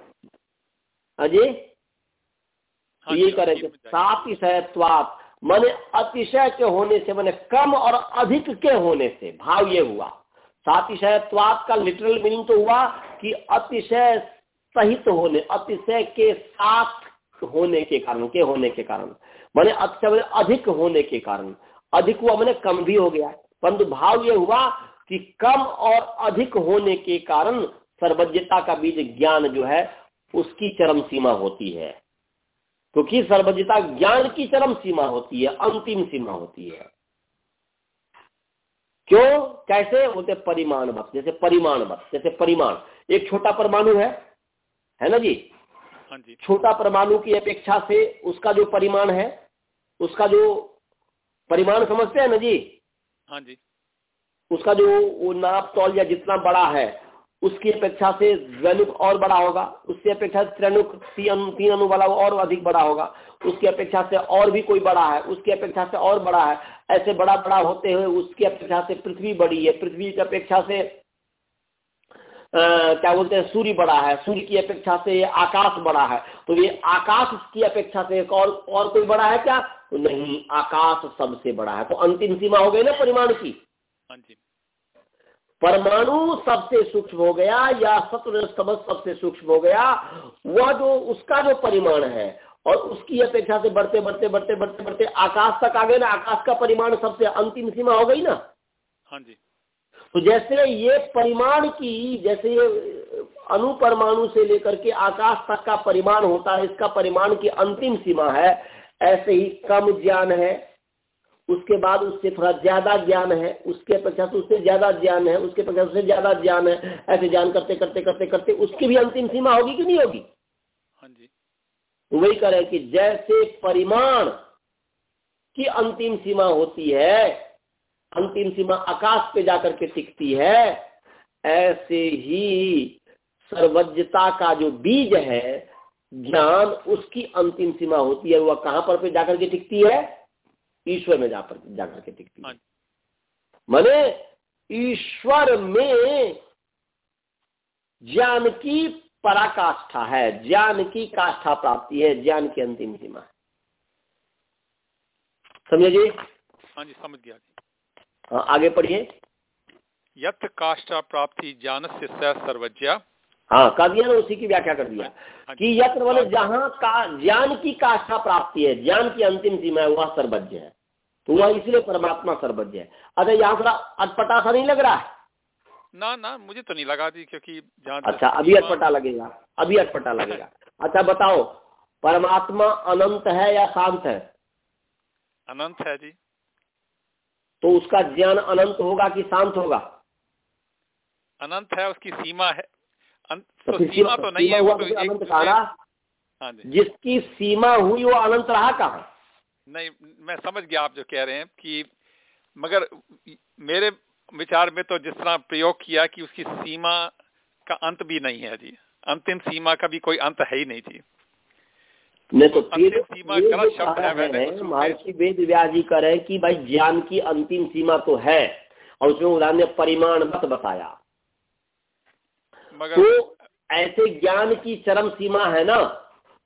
हाँ ये जी, करेंगे अंतिम में जाएगी। सातिशयत्वात माने अतिशय के होने से मैंने कम और अधिक के होने से भाव ये हुआ। सातिशयत्वात का लिटरल मीनिंग तो हुआ कि अतिशय सहित होने अतिशय के साथ होने के कारण, के होने के कारण? मैंने अतिशय माने अधिक होने के कारण। अधिक हुआ मैंने कम भी हो गया। परंतु भाव ये हुआ कि कम और अधिक होने के कारण सर्वज्ञता का बीज ज्ञान जो है, उसकी चरम सीमा होती है। क्योंकि तो सर्वज्ञता ज्ञान की चरम सीमा होती है, अंतिम सीमा होती है। क्यों? कैसे? होते परिमाण बत जैसे परिमाण बत जैसे परिमाण। एक छोटा परमाणु है है ना जी? छोटा परमाणु की अपेक्षा से उसका जो परिमाण है उसका जो परिमाण समझते हैं ना जी? हाँ जी। उसका जो वो नाप तौल या जितना बड़ा है उसकी अपेक्षा से द्वैनुक और बड़ा होगा। उसकी अपेक्षा से तीन अनु तीन अनु वाला और अधिक बड़ा होगा। उसकी अपेक्षा से और भी कोई बड़ा है उसकी अपेक्षा से और बड़ा है ऐसे बड़ा बड़ा होते हुए उसकी अपेक्षा से पृथ्वी बड़ी है। पृथ्वी की अपेक्षा से क्या बोलते हैं सूर्य बड़ा है सूर्य की अपेक्षा से ये आकाश बड़ा है। तो ये आकाश की अपेक्षा से और और कोई बड़ा है क्या? तो नहीं आकाश सबसे बड़ा है। तो अंतिम सीमा हो गई ना परिमाण की। हाँ परमाणु सबसे सूक्ष्म हो गया या सत्व सबसे सूक्ष्म हो गया वह जो उसका जो परिमाण है और उसकी अपेक्षा से बढ़ते बढ़ते बढ़ते बढ़ते बढ़ते आकाश तक आ गए ना आकाश का परिमाण सबसे अंतिम सीमा हो गई ना। हाँ जी। तो जैसे ये परिमाण की जैसे ये अनुपरमाणु से लेकर के आकाश तक का परिमाण होता है इसका परिमाण की अंतिम सीमा है ऐसे ही कम ज्ञान है उसके बाद उससे थोड़ा ज़्यादा ज्ञान है उसके से उससे ज़्यादा ज्ञान है उसके अपेक्षा उससे ज़्यादा ज्ञान है ऐसे ज्ञान करते करते करते करते उसकी भी अंतिम सीमा होगी कि नहीं होगी? हाँ जी। तो वही करें कि जैसे परिमाण की अंतिम सीमा होती है अंतिम सीमा आकाश पे जाकर के टिकती है ऐसे ही सर्वज्ञता का जो बीज है ज्ञान उसकी अंतिम सीमा होती है वह कहाँ पर पे जाकर के टिकती है? ईश्वर में जाकर जाकर के टिकती है। माने ईश्वर में ज्ञान की पराकाष्ठा है ज्ञान की काष्ठा प्राप्ति है ज्ञान की अंतिम सीमा है। समझे जी? हाँ जी समझ गया आगे पढ़िए। यथ काष्ठा प्राप्ति ज्ञान से सर्वज्ञा। हाँ कर दिया ना उसी की व्याख्या कर दिया। हाँ कि यत्र वाले जहाँ का ज्ञान की काष्ठा प्राप्ति है ज्ञान की अंतिम सीमा है वह सर्वज्ञ है। तो वह इसलिए परमात्मा सर्वज्ञ है। अरे यहाँ थोड़ा अटपटा सा नहीं लग रहा है? ना ना मुझे तो नहीं लगा जी क्योंकि अच्छा अभी अटपटा लगेगा। अभी अटपटा लगेगा। अच्छा बताओ परमात्मा अनंत है या शांत है? अनंत है जी। तो उसका ज्ञान अनंत होगा कि शांत होगा? अनंत है उसकी सीमा है। अन- तो तो सीमा सीमा तो नहीं सीमा है वो तो तो अनंत कहा हाँ जिसकी सीमा हुई वो अनंत रहा कहाँ? नहीं मैं समझ गया आप जो कह रहे हैं कि मगर मेरे विचार में तो जिस तरह प्रयोग किया कि उसकी सीमा का अंत भी नहीं है जी। अंतिम सीमा का भी कोई अंत है ही नहीं जी। नहीं तो फिर महर्षि वेद व्यास जी कह रहे हैं कि भाई ज्ञान की अंतिम सीमा तो है और उसमें उदाहरण ने परिमाण मत बताया। तो ऐसे ज्ञान की चरम सीमा है ना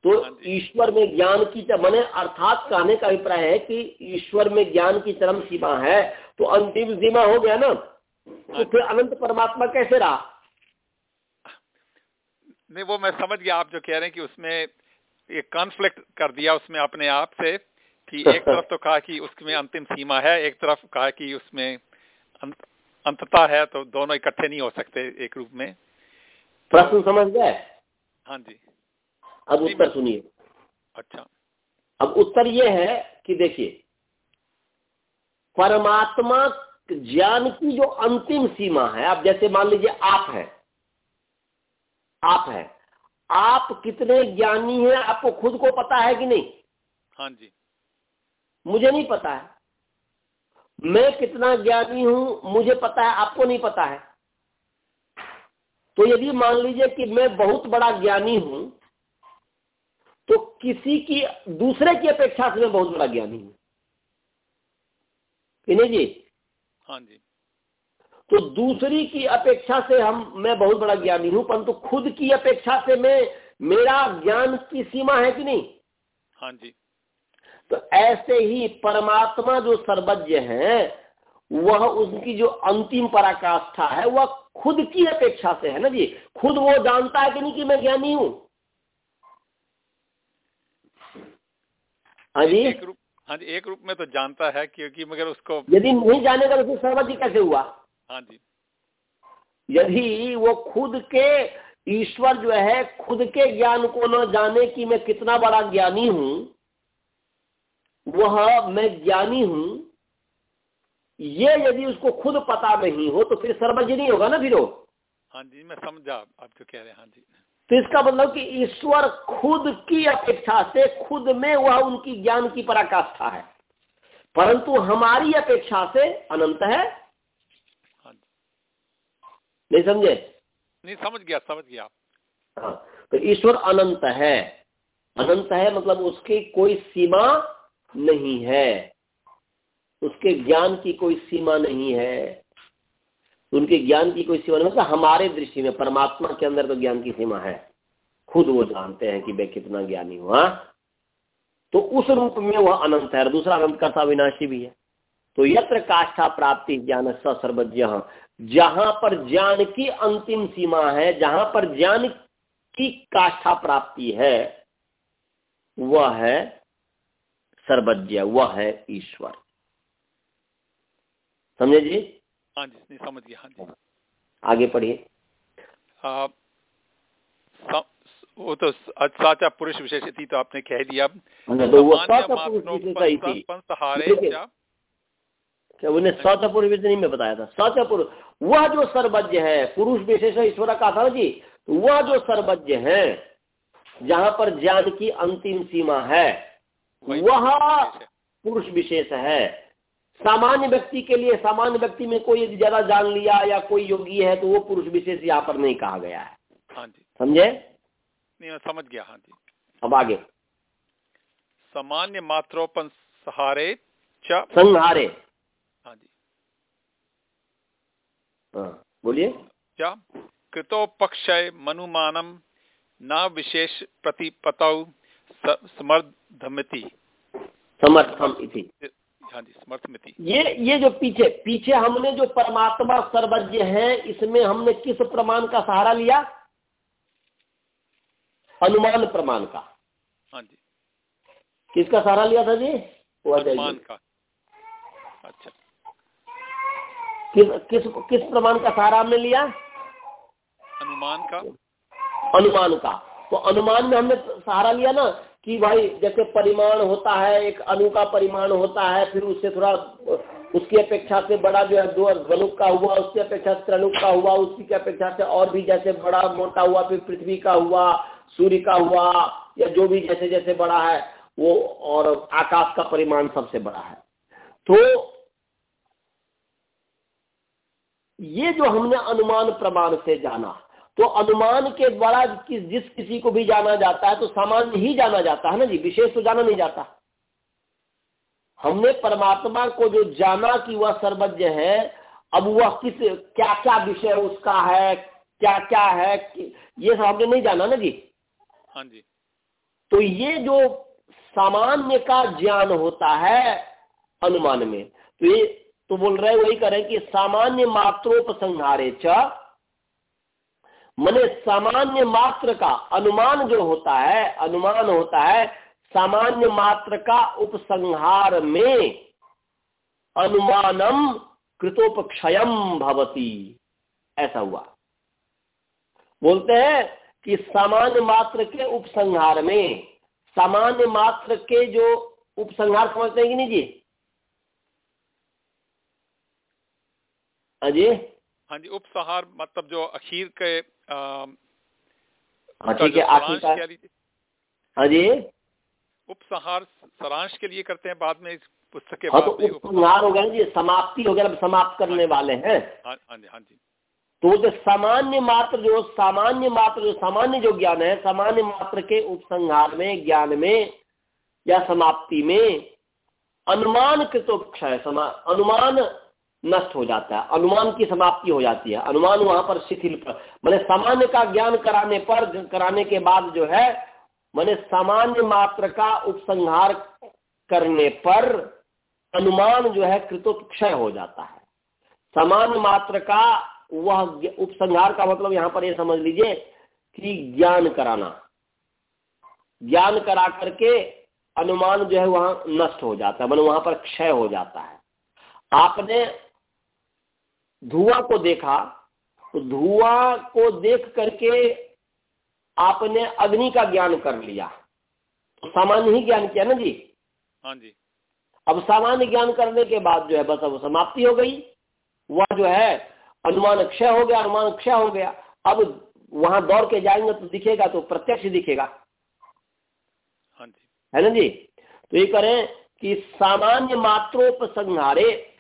तो हाँ ईश्वर में ज्ञान की मैंने अर्थात कहने का अभिप्राय है कि ईश्वर में ज्ञान की चरम सीमा है तो अंतिम सीमा हो गया ना। तो हाँ फिर अनंत परमात्मा कैसे रहा? नहीं वो मैं समझ गया आप जो कह रहे हैं कि उसमें एक कॉन्फ्लिक्ट कर दिया उसमें अपने आप से कि एक तरफ़ तो कहा कि उसमें अंतिम सीमा है एक तरफ़ कहा कि उसमें अंत- अंतता है तो दोनों इकट्ठे नहीं हो सकते एक रूप में। प्रश्न समझ गए? हाँ जी। अब उत्तर सुनिए। अच्छा। अब उत्तर ये है कि देखिए परमात्मा ज्ञान की जो अंतिम सीमा है अब जैसे मान लीजिए आप है आप है आप कितने ज्ञानी हैं आपको खुद को पता है कि नहीं? हाँ जी। मुझे नहीं पता है। मैं कितना ज्ञानी हूँ मुझे पता है आपको नहीं पता है। तो यदि मान लीजिए कि मैं बहुत बड़ा ज्ञानी हूँ तो किसी की दूसरे की अपेक्षा से मैं बहुत बड़ा ज्ञानी हूँ। नहीं जी? हाँ जी। तो दूसरी की अपेक्षा से हम मैं बहुत बड़ा ज्ञानी हूँ परंतु खुद की अपेक्षा से मैं मेरा ज्ञान की सीमा है कि नहीं? हाँ जी। तो ऐसे ही परमात्मा जो सर्वज्ञ है वह उनकी जो अंतिम पराकाष्ठा है वह खुद की अपेक्षा से है ना जी? खुद वो जानता है कि नहीं कि मैं ज्ञानी हूँ? हाँ जी। एक रूप हाँ जी एक रूप में तो जानता है क्योंकि मगर उसको यदि नहीं जानेगा तो फिर सर्वज्ञ कैसे हुआ? हाँ जी। यदि वो खुद के ईश्वर जो है खुद के ज्ञान को न जाने कि मैं कितना बड़ा ज्ञानी हूँ वह मैं ज्ञानी हूँ ये यदि उसको खुद पता नहीं हो तो फिर सर्वज्ञ नहीं होगा ना फिर वो? हाँ जी मैं समझा आप जो कह रहे हैं हाँ जी। तो इसका मतलब कि ईश्वर खुद की अपेक्षा से खुद में वह उनकी ज्ञान की पराकाष्ठा है। परंतु हमारी अपेक्षा से अनंत है। नहीं समझे? नहीं समझ गया समझ गया। हाँ तो ईश्वर अनंत है। अनंत है मतलब उसकी कोई सीमा नहीं है। उसके ज्ञान की कोई सीमा नहीं है। उनके ज्ञान की कोई सीमा नहीं मतलब हमारे दृष्टि में परमात्मा के अंदर तो ज्ञान की सीमा है। खुद वो जानते हैं कि वे कितना ज्ञानी हुआ तो उस रूप में वह अनंत है और दूसरा अनंत का विनाशी भी है। तो यत्र काष्ठा प्राप्ति ज्ञान सर्वज्ञ। जहाँ पर ज्ञान की अंतिम सीमा है जहाँ पर ज्ञान की काष्ठा प्राप्ति है वह है सर्वज्ञ वह है ईश्वर। समझे जी? हाँ जी समझ गया हाँ जी। आगे पढ़िए। वो तो साचा पुरुष विशेष थी तो आपने कह दिया। हाँ, तो वो साचा पुरुष क्या उन्हें साचा पुरुष नहीं बताया था। साचा पुरुष वह जो सर्वज्ञ है पुरुष विशेष ईश्वर का था जी तो वह जो सर्वज्ञ है जहाँ पर ज्ञान की अंतिम सीमा है वह पुरुष विशेष है। सामान्य व्यक्ति के लिए सामान्य व्यक्ति में कोई ज़्यादा जान लिया या कोई योगी है तो वो पुरुष विशेष यहाँ पर नहीं कहा गया है। हाँ जी। समझे? नहीं मैं समझ गया हाँ जी। अब आगे। सामान्य मात्रोपन सहारे च संहारे। हाँ जी। हाँ बोलिए। क्या? कृतोपक्षय मनुमानम न विशेष प्रतिपतौ समर्थमिति। समर्थम इति। हाँ जी समर्थमिति। ये ये जो पीछे पीछे हमने जो परमात्मा सर्वज्ञ है इसमें हमने किस प्रमाण का सहारा लिया? अनुमान प्रमाण का। हाँ जी। किसका सहारा लिया था जी? अनुमान का। अच्छा। किस किस किस प्रमाण का सहारा हमने लिया? अनुमान का। अनुमान का। तो अनुमान में हमने सहारा लिया ना कि भाई जैसे परिमाण होता है एक अणु का परिमाण होता है फिर उससे थोड़ा उसकी अपेक्षा से बड़ा जो है दो गणुक का हुआ उसकी अपेक्षा से त्रणुक का हुआ उसकी अपेक्षा से और भी जैसे बड़ा मोटा हुआ फिर पृथ्वी का हुआ सूर्य का हुआ या जो भी जैसे जैसे बड़ा है वो और आकाश का परिमाण सबसे बड़ा है। तो ये जो हमने अनुमान प्रमाण से जाना तो अनुमान के द्वारा कि, जिस किसी को भी जाना जाता है तो सामान्य ही जाना जाता है ना जी? विशेष तो जाना नहीं जाता। हमने परमात्मा को जो जाना कि वह सर्वज्ञ है अब वह किस क्या क्या विषय उसका है क्या क्या है ये सब हमने नहीं जाना ना जी? हाँ जी। तो ये जो सामान्य का ज्ञान होता है अनुमान में तो ये तो बोल रहे वही करें कि सामान्य मात्रोपसंहारे च, मने सामान्य मात्र का अनुमान जो होता है, अनुमान होता है, सामान्य मात्र का उपसंहार में अनुमानम कृतोपक्षयम भवती। ऐसा हुआ। बोलते हैं कि सामान्य मात्र के उपसंहार में, सामान्य मात्र के जो उपसंहार समझते हैं कि नहीं जी? अजय हाँ जी उपसंहार मतलब जो अखीर के हाँ, ठीक है आखिर हाँ जी। उपसंहार सारांश के लिए करते हैं बाद में इस पुस्तक के हाँ तो उपसंहार। हो गया जी समाप्ति हो गया समाप्त करने हाँ वाले हैं। हाँ हाँ जी हाँ जी। तो जो सामान्य मात्र जो सामान्य मात्र जो सामान्य जो ज्ञान है सामान्य मात्र के उपसंहार में ज्ञान में या समाप्ति में अनुमान कृतोक्षय अनुमान नष्ट हो जाता है, अनुमान की समाप्ति हो जाती है। अनुमान वहाँ पर शिथिल पर मैंने सामान्य का ज्ञान कराने पर, कराने के बाद जो है, मैंने सामान्य मात्र का उपसंहार करने पर अनुमान जो है कृतोक्षय हो जाता है। सामान्य मात्र का वह उपसंहार का मतलब यहाँ पर यह समझ लीजिए कि ज्ञान कराना। ज्ञान करा करके अनुमान जो है वहाँ नष्ट हो जाता है मतलब वहाँ पर क्षय हो जाता है। आपने धुआँ को देखा तो धुआँ को देख करके आपने अग्नि का ज्ञान कर लिया। तो सामान्य ही ज्ञान किया ना जी? हाँ जी। अब सामान्य ज्ञान करने के बाद जो है बस अब समाप्ति हो गई। वह जो है अनुमान क्षय हो गया अनुमान क्षय हो गया। अब वहाँ दौड़ के जाएँगे तो दिखेगा तो प्रत्यक्ष दिखेगा। हाँ जी। है ना जी? तो ये करें कि सामान्य मात्रोपसंहारे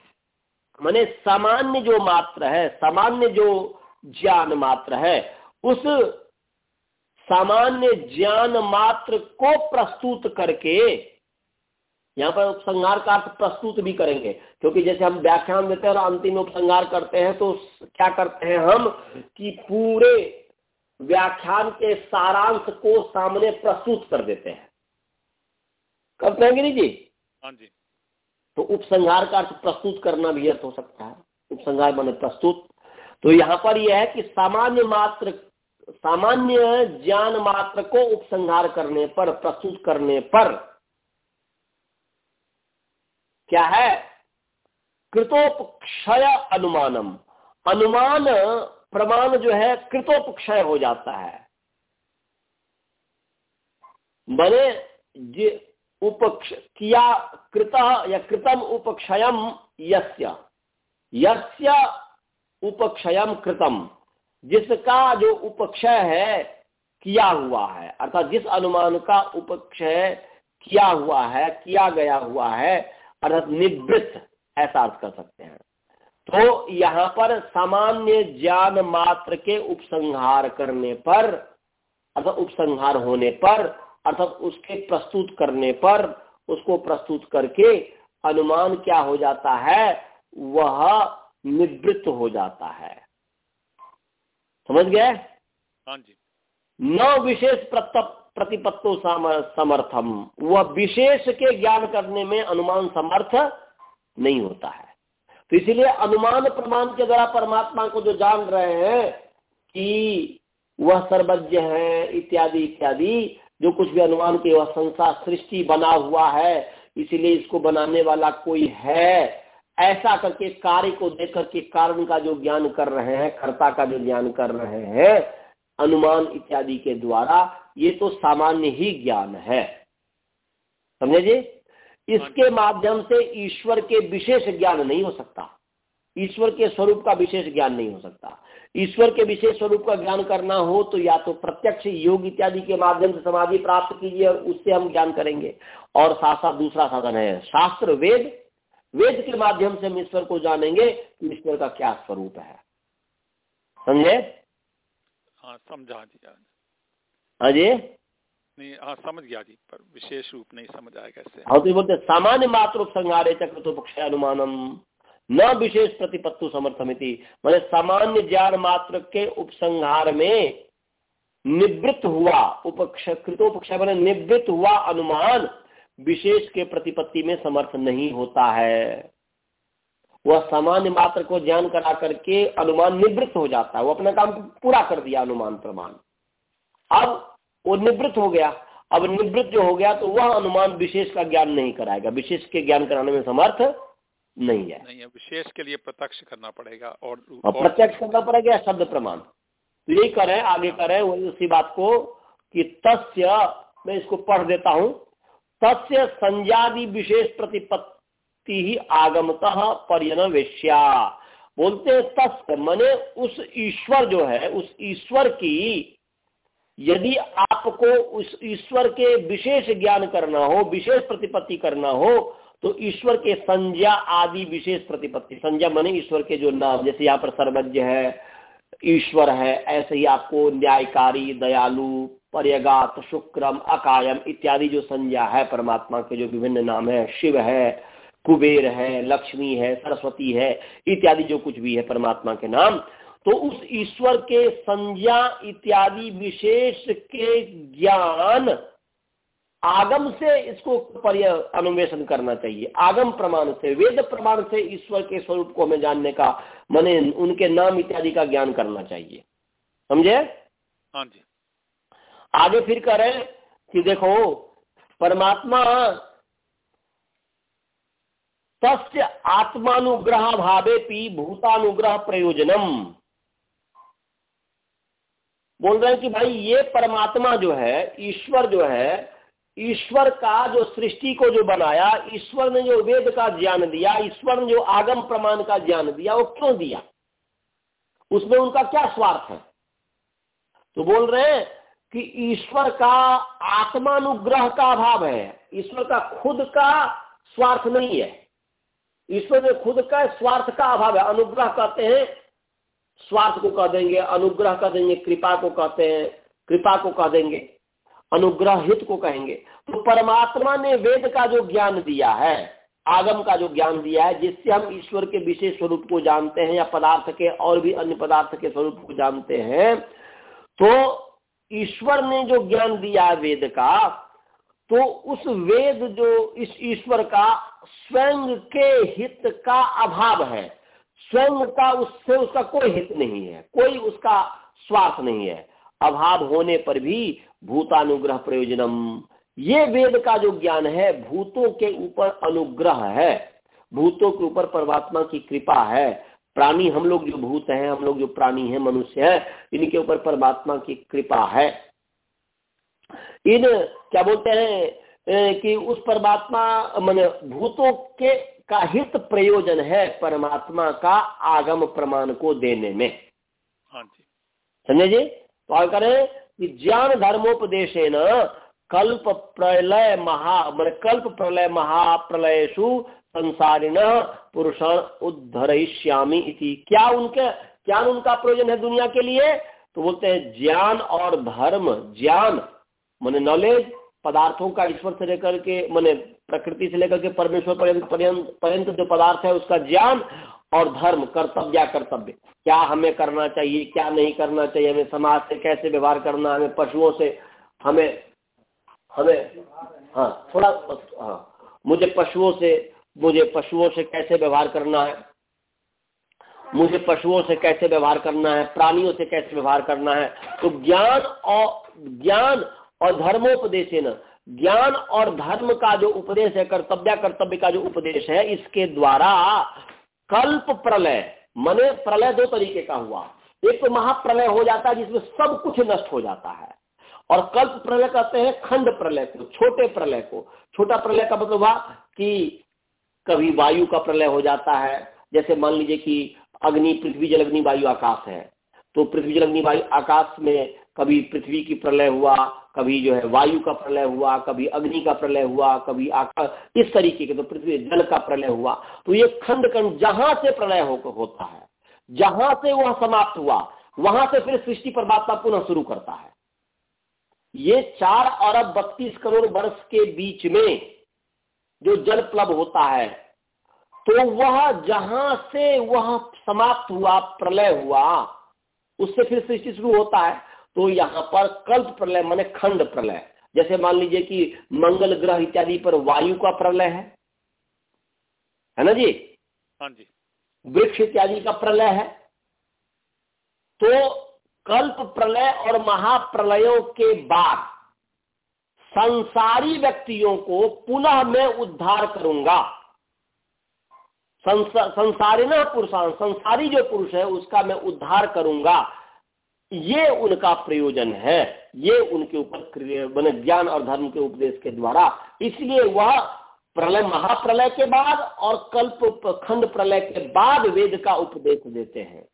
मैंने सामान्य जो मात्र है, सामान्य जो ज्ञान मात्र है, उस सामान्य ज्ञान मात्र को प्रस्तुत करके, यहाँ पर उपसंहार का अर्थ प्रस्तुत भी करेंगे, क्योंकि जैसे हम व्याख्यान देते हैं और अंतिम उपसंहार करते हैं तो क्या करते हैं हम कि पूरे व्याख्यान के सारांश को सामने प्रस्तुत कर देते हैं। करते हैं गिरी जी? हाँ जी। तो उपसंहार का अर्थ प्रस्तुत करना भी अर्थ हो सकता है। उपसंहार माने प्रस्तुत। तो यहाँ पर यह है कि सामान्य मात्र, सामान्य ज्ञान मात्र को उपसंहार करने पर, प्रस्तुत करने पर क्या है? कृतोपक्षय अनुमानम। अनुमान, प्रमाण जो है, कृतोपक्षय हो जाता है। बने उपक्ष, किया कृत या कृतम उपक्षयम यस्य। यस्य उपक्षयम कृतम, जिसका जो उपक्षय है, किया हुआ है। अर्थात जिस अनुमान का उपक्षय किया हुआ है, किया गया हुआ है, अर्थात निवृत्त, ऐसा अर्थ कर सकते हैं। तो यहाँ पर सामान्य ज्ञान मात्र के उपसंहार करने पर, अर्थात उपसंहार होने पर अर्थात उसके प्रस्तुत करने पर उसको प्रस्तुत करके अनुमान क्या हो जाता है? वह निवृत्त हो जाता है। समझ गए? हाँ जी। न विशेष प्रतिपत्तो समर्थम। वह विशेष के ज्ञान करने में अनुमान समर्थ नहीं होता है। तो इसीलिए अनुमान प्रमाण के द्वारा परमात्मा को जो जान रहे हैं कि वह सर्वज्ञ है इत्यादि इत्यादि जो कुछ भी अनुमान के वह संसार सृष्टि बना हुआ है, इसीलिए इसको बनाने वाला कोई है। ऐसा करके कार्य को देख करके कारण का जो ज्ञान कर रहे हैं, कर्ता का जो ज्ञान कर रहे हैं, अनुमान इत्यादि के द्वारा ये तो सामान्य ही ज्ञान है। समझे जी? इसके माध्यम से ईश्वर के विशेष ज्ञान नहीं हो सकता। ईश्वर के स्वरूप का विशेष ज्ञान नहीं हो सकता। ईश्वर के विशेष स्वरूप का ज्ञान करना हो तो या तो प्रत्यक्ष योग इत्यादि के माध्यम से समाधि प्राप्त कीजिए उससे हम ज्ञान करेंगे। और साथ साथ दूसरा साधन है शास्त्र वेद। वेद के माध्यम से हम ईश्वर को जानेंगे कि ईश्वर का क्या स्वरूप है। समझे? हाँ समझा जी हाँ जी? नहीं हाँ समझ गया जी पर विशेष रूप नहीं समझ आया कैसे। हाँ तो बोलते सामान्य मात्र उपसंहारे चक्र तो पक्ष अनुमानम। न विशेष प्रतिपत्तु समर्थमिति। मैंने सामान्य ज्ञान मात्र के उपसंहार में निवृत्त हुआ उपक्ष, कृतोपक्ष मैंने निवृत्त हुआ अनुमान विशेष के प्रतिपत्ति में समर्थ नहीं होता है। वह सामान्य मात्र को ज्ञान करा करके अनुमान निवृत्त हो जाता है। वो अपना काम पूरा कर दिया अनुमान प्रमाण। अब वो निवृत्त हो गया। अब निवृत्त जो हो गया तो वह अनुमान विशेष का ज्ञान नहीं कराएगा। विशेष के ज्ञान कराने में समर्थ नहीं है। नहीं है। विशेष के लिए प्रत्यक्ष करना पड़ेगा और, और प्रत्यक्ष करना पड़ेगा शब्द प्रमाण? तो यही करें आगे करें वही उसी बात को कि तस्य मैं इसको पढ़ देता हूँ तस्य संजादि विशेष प्रतिपत्ति ही आगमतः पर्यन वेश्या बोलते हैं तस्य मने उस ईश्वर जो है उस ईश्वर की यदि आपको उस ईश्वर के विशेष ज्ञान करना हो विशेष प्रतिपत्ति करना हो तो ईश्वर के संज्ञा आदि विशेष प्रतिपत्ति। संज्ञा मने ईश्वर के जो नाम, जैसे यहाँ पर सर्वज्ञ है, ईश्वर है, ऐसे ही आपको न्यायकारी, दयालु, पर्यगात, शुक्रम, अकायम इत्यादि जो संज्ञा है, परमात्मा के जो विभिन्न नाम है, शिव है, कुबेर है, लक्ष्मी है, सरस्वती है, इत्यादि जो कुछ भी है परमात्मा के नाम तो उस ईश्वर के संज्ञा इत्यादि विशेष के ज्ञान आगम से इसको अनुवेशन करना चाहिए। आगम प्रमाण से वेद प्रमाण से ईश्वर के स्वरूप को हमें जानने का मने उनके नाम इत्यादि का ज्ञान करना चाहिए। समझे? हाँ जी। आगे फिर करें कि देखो परमात्मा तस्य आत्मानुग्रह भावे पी भूतानुग्रह प्रयोजनम। बोल रहे हैं कि भाई ये परमात्मा जो है ईश्वर जो है ईश्वर का जो सृष्टि को जो बनाया, ईश्वर ने जो वेद का ज्ञान दिया, ईश्वर ने जो आगम प्रमाण का ज्ञान दिया, वो क्यों दिया? उसमें उनका क्या स्वार्थ है? तो बोल रहे हैं कि ईश्वर का आत्मानुग्रह का अभाव है। ईश्वर का खुद का स्वार्थ नहीं है। ईश्वर में खुद का स्वार्थ का अभाव है। अनुग्रह कहते हैं, स्वार्थ को कह देंगे, अनुग्रह कह देंगे, कृपा को कहते हैं, कृपा को कह देंगे। अनुग्रह हित को कहेंगे। तो परमात्मा ने वेद का जो ज्ञान दिया है, आगम का जो ज्ञान दिया है, जिससे हम ईश्वर के विशेष स्वरूप को जानते हैं या पदार्थ के और भी अन्य पदार्थ के स्वरूप को जानते हैं तो ईश्वर ने जो ज्ञान दिया है वेद का तो उस वेद जो इस ईश्वर का स्वयं के हित का अभाव है। स्वयं का उससे उसका कोई हित नहीं है, कोई उसका स्वार्थ नहीं है। अभाव होने पर भी भूतानुग्रह प्रयोजनम। ये वेद का जो ज्ञान है भूतों के ऊपर अनुग्रह है। भूतों के ऊपर परमात्मा की कृपा है। प्राणी हम लोग जो भूत हैं हम लोग जो प्राणी हैं मनुष्य हैं इनके ऊपर परमात्मा की कृपा है। इन क्या बोलते हैं कि उस परमात्मा मान भूतों के का हित प्रयोजन है परमात्मा का आगम प्रमाण को देने में। हाँ जी। समझे जी? तो करें कि ज्ञान धर्मोपदेश कल्प प्रलय महा, मान कल्प प्रलय महाप्रलयसु संसारिण पुरुष उद्धरयिष्यामी इति। क्या उनके, क्या उनका प्रयोजन है दुनिया के लिए? तो बोलते हैं ज्ञान और धर्म, ज्ञान, मैंने नॉलेज पदार्थों का ईश्वर से लेकर के, मैंने प्रकृति से लेकर के परमेश्वर पर्यंत पर्यंत जो पदार्थ है उसका ज्ञान और धर्म, कर्तव्य कर्तव्य। क्या हमें करना चाहिए, क्या नहीं करना चाहिए, हमें समाज से कैसे व्यवहार करना हमें पशुओं से हमें हमें हाँ थोड़ा हाँ मुझे पशुओं से, मुझे पशुओं से कैसे व्यवहार करना है, मुझे पशुओं से कैसे व्यवहार करना है, प्राणियों से कैसे व्यवहार करना है तो ज्ञान और ज्ञान और धर्मोपदेश ज्ञान और धर्म का जो उपदेश है, कर्तव्य कर्तव्य का जो उपदेश है, इसके द्वारा कल्प प्रलय, मने प्रलय दो तरीके का हुआ। एक तो महाप्रलय हो जाता है, जिसमें सब कुछ नष्ट हो जाता है। और कल्प प्रलय कहते हैं खंड प्रलय को, छोटे प्रलय को। छोटा प्रलय का मतलब हुआ कि कभी वायु का प्रलय हो जाता है। जैसे मान लीजिए कि अग्नि, पृथ्वी, जल, अग्नि, वायु, आकाश है। तो पृथ्वी, जल, अग्नि, वायु, आकाश में कभी पृथ्वी की प्रलय हुआ कभी जो है वायु का प्रलय हुआ कभी अग्नि का प्रलय हुआ कभी आकाश इस तरीके के तो पृथ्वी जल का प्रलय हुआ। तो ये खंड खंड जहाँ से प्रलय हो, होता है जहाँ से वह समाप्त हुआ वहाँ से फिर सृष्टि परमात्मा पुनः शुरू करता है। ये चार अरब बत्तीस करोड़ वर्ष के बीच में जो जल प्लब होता है तो वह जहाँ से वह समाप्त हुआ प्रलय हुआ उससे फिर सृष्टि शुरू होता है। तो यहाँ पर कल्प प्रलय माने खंड प्रलय। जैसे मान लीजिए कि मंगल ग्रह इत्यादि पर वायु का प्रलय है है ना जी? हाँ जी। वृक्ष इत्यादि का प्रलय है। तो कल्प प्रलय और महाप्रलयों के बाद संसारी व्यक्तियों को पुनः मैं उद्धार करूँगा। संसारी न पुरुषान संसारी जो पुरुष है उसका मैं उद्धार करूँगा। ये उनका प्रयोजन है। ये उनके ऊपर ज्ञान और धर्म के उपदेश के द्वारा। इसलिए वह प्रलय, महाप्रलय के बाद और कल्प खंड प्रलय के बाद वेद का उपदेश देते हैं।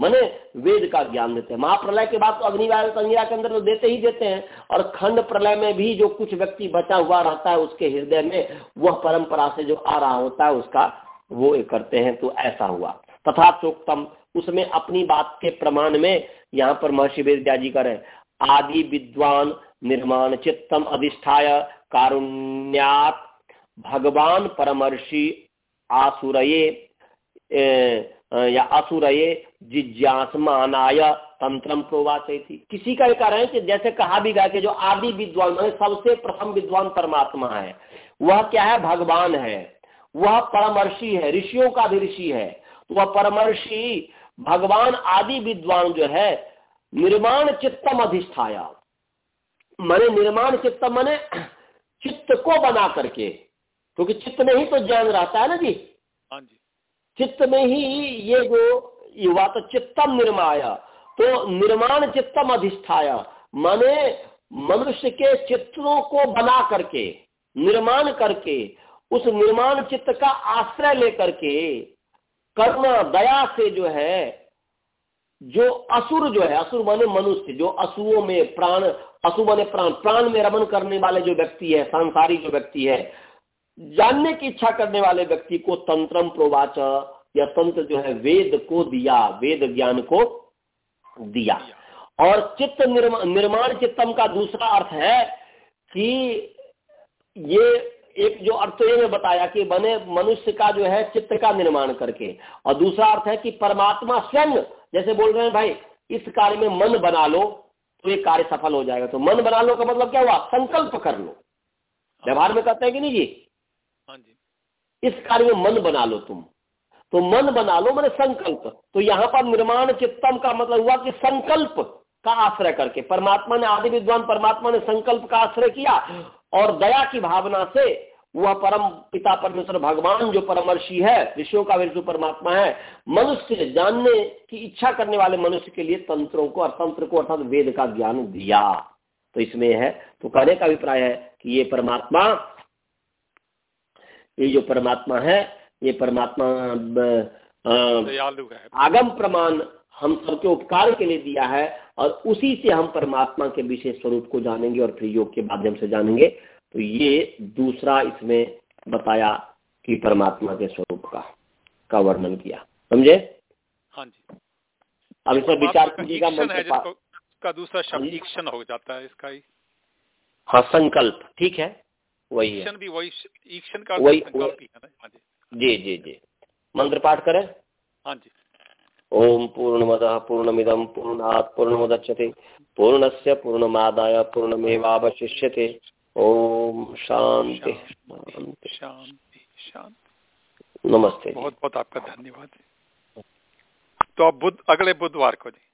मैंने वेद का ज्ञान देते हैं। महाप्रलय के बाद तो अग्निवाय संज्ञा के अंदर तो देते ही देते हैं। और खंड प्रलय में भी जो कुछ व्यक्ति बचा हुआ रहता है उसके हृदय में, वह परंपरा से जो आ रहा होता है उसका वो करते हैं। तो ऐसा हुआ। तथा चोक्तम, उसमें अपनी बात के प्रमाण में यहाँ पर महर्षि वेद जी करें आदि विद्वान निर्माण चित्तम अधिष्ठाय कारुण्यात भगवान परमर्षि आसुरये या असुरये जिज्ञासमानाय तंत्रम प्रोवाचय थी किसी का कारण है कि जैसे कहा भी गया कि जो आदि विद्वान मैंने सबसे प्रथम विद्वान परमात्मा है। वह क्या है? भगवान है। वह परमर्षि है। ऋषियों का भी ऋषि है। तो वह परमर्षि भगवान आदि विद्वान जो है निर्माण चित्तम अधिष्ठाया। मने निर्माण चित्त मने चित्त को बना करके क्योंकि चित्त में ही तो ज्ञान रहता है ना जी। हाँ जी। चित्त में ही ये जो युवा तो चित्तम निर्माया तो निर्माण चित्तम अधिष्ठाया। माने मनुष्य के चित्रों को बना करके निर्माण करके उस निर्माण चित्त का आश्रय लेकर के करुणा दया से जो है, जो असुर जो है, असुर माने मनुष्य, जो असुओं में प्राण, असु माने प्राण प्राण में रमन करने वाले जो व्यक्ति है सांसारी जो व्यक्ति है, जानने की इच्छा करने वाले व्यक्ति को तंत्रम प्रोवाच, या तंत्र जो है वेद को दिया, वेद ज्ञान को दिया। और चित्त निर्माण चित्तम का दूसरा अर्थ है कि ये एक जो अर्थ ये मैं बताया कि बने मनुष्य का जो है चित्त का निर्माण करके। और दूसरा अर्थ है कि परमात्मा स्वयं जैसे बोल रहे हैं भाई इस कार्य में मन बना लो तो ये कार्य सफल हो जाएगा। तो मन बना लो का मतलब क्या हुआ? संकल्प कर लो। व्यवहार में कहते हैं कि नहीं जी? हाँ जी। इस कार्य में मन बना लो तुम। तो मन बना लो मैंने संकल्प। तो यहाँ पर निर्माण चित्तम का मतलब हुआ कि संकल्प का आश्रय करके। परमात्मा ने आदि विद्वान परमात्मा ने संकल्प का आश्रय किया। और दया की भावना से वह परम पिता परमेश्वर भगवान जो परमर्षि है ऋषियों का विष्णु परमात्मा है मनुष्य जानने की इच्छा करने वाले मनुष्य के लिए तंत्रों को और तंत्र को अर्थात वेद का ज्ञान दिया। तो इसमें है तो कहने का अभिप्राय है कि ये परमात्मा ये जो परमात्मा है ये परमात्मा आगम प्रमाण हम सबके उपकार के लिए दिया है और उसी से हम परमात्मा के विशेष स्वरूप को जानेंगे और फिर योग के माध्यम से जानेंगे। तो ये दूसरा इसमें बताया कि परमात्मा के स्वरूप का का वर्णन किया। समझे? हाँ जी। अब इसमें विचार कीजिएगा का दूसरा शब्द हाँ ईक्षण हो जाता है इसका ही। हाँ संकल्प। ठीक है? वही है। भी वही ईक्षण का वही संकल्प ही है ना? हाँ जी जी जी। मंत्र पाठ करें? हाँ जी। ओम पूर्णमद पूर्णमिदम पूर्णात् पूर्णमुदच्यते पूर्णस्य पूर्णमादाय पूर्णमेवावशिष्यते। ओम शांति। शांति शांति नमस्ते। बहुत बहुत आपका धन्यवाद। तो अब बुध अगले बुधवार को जी।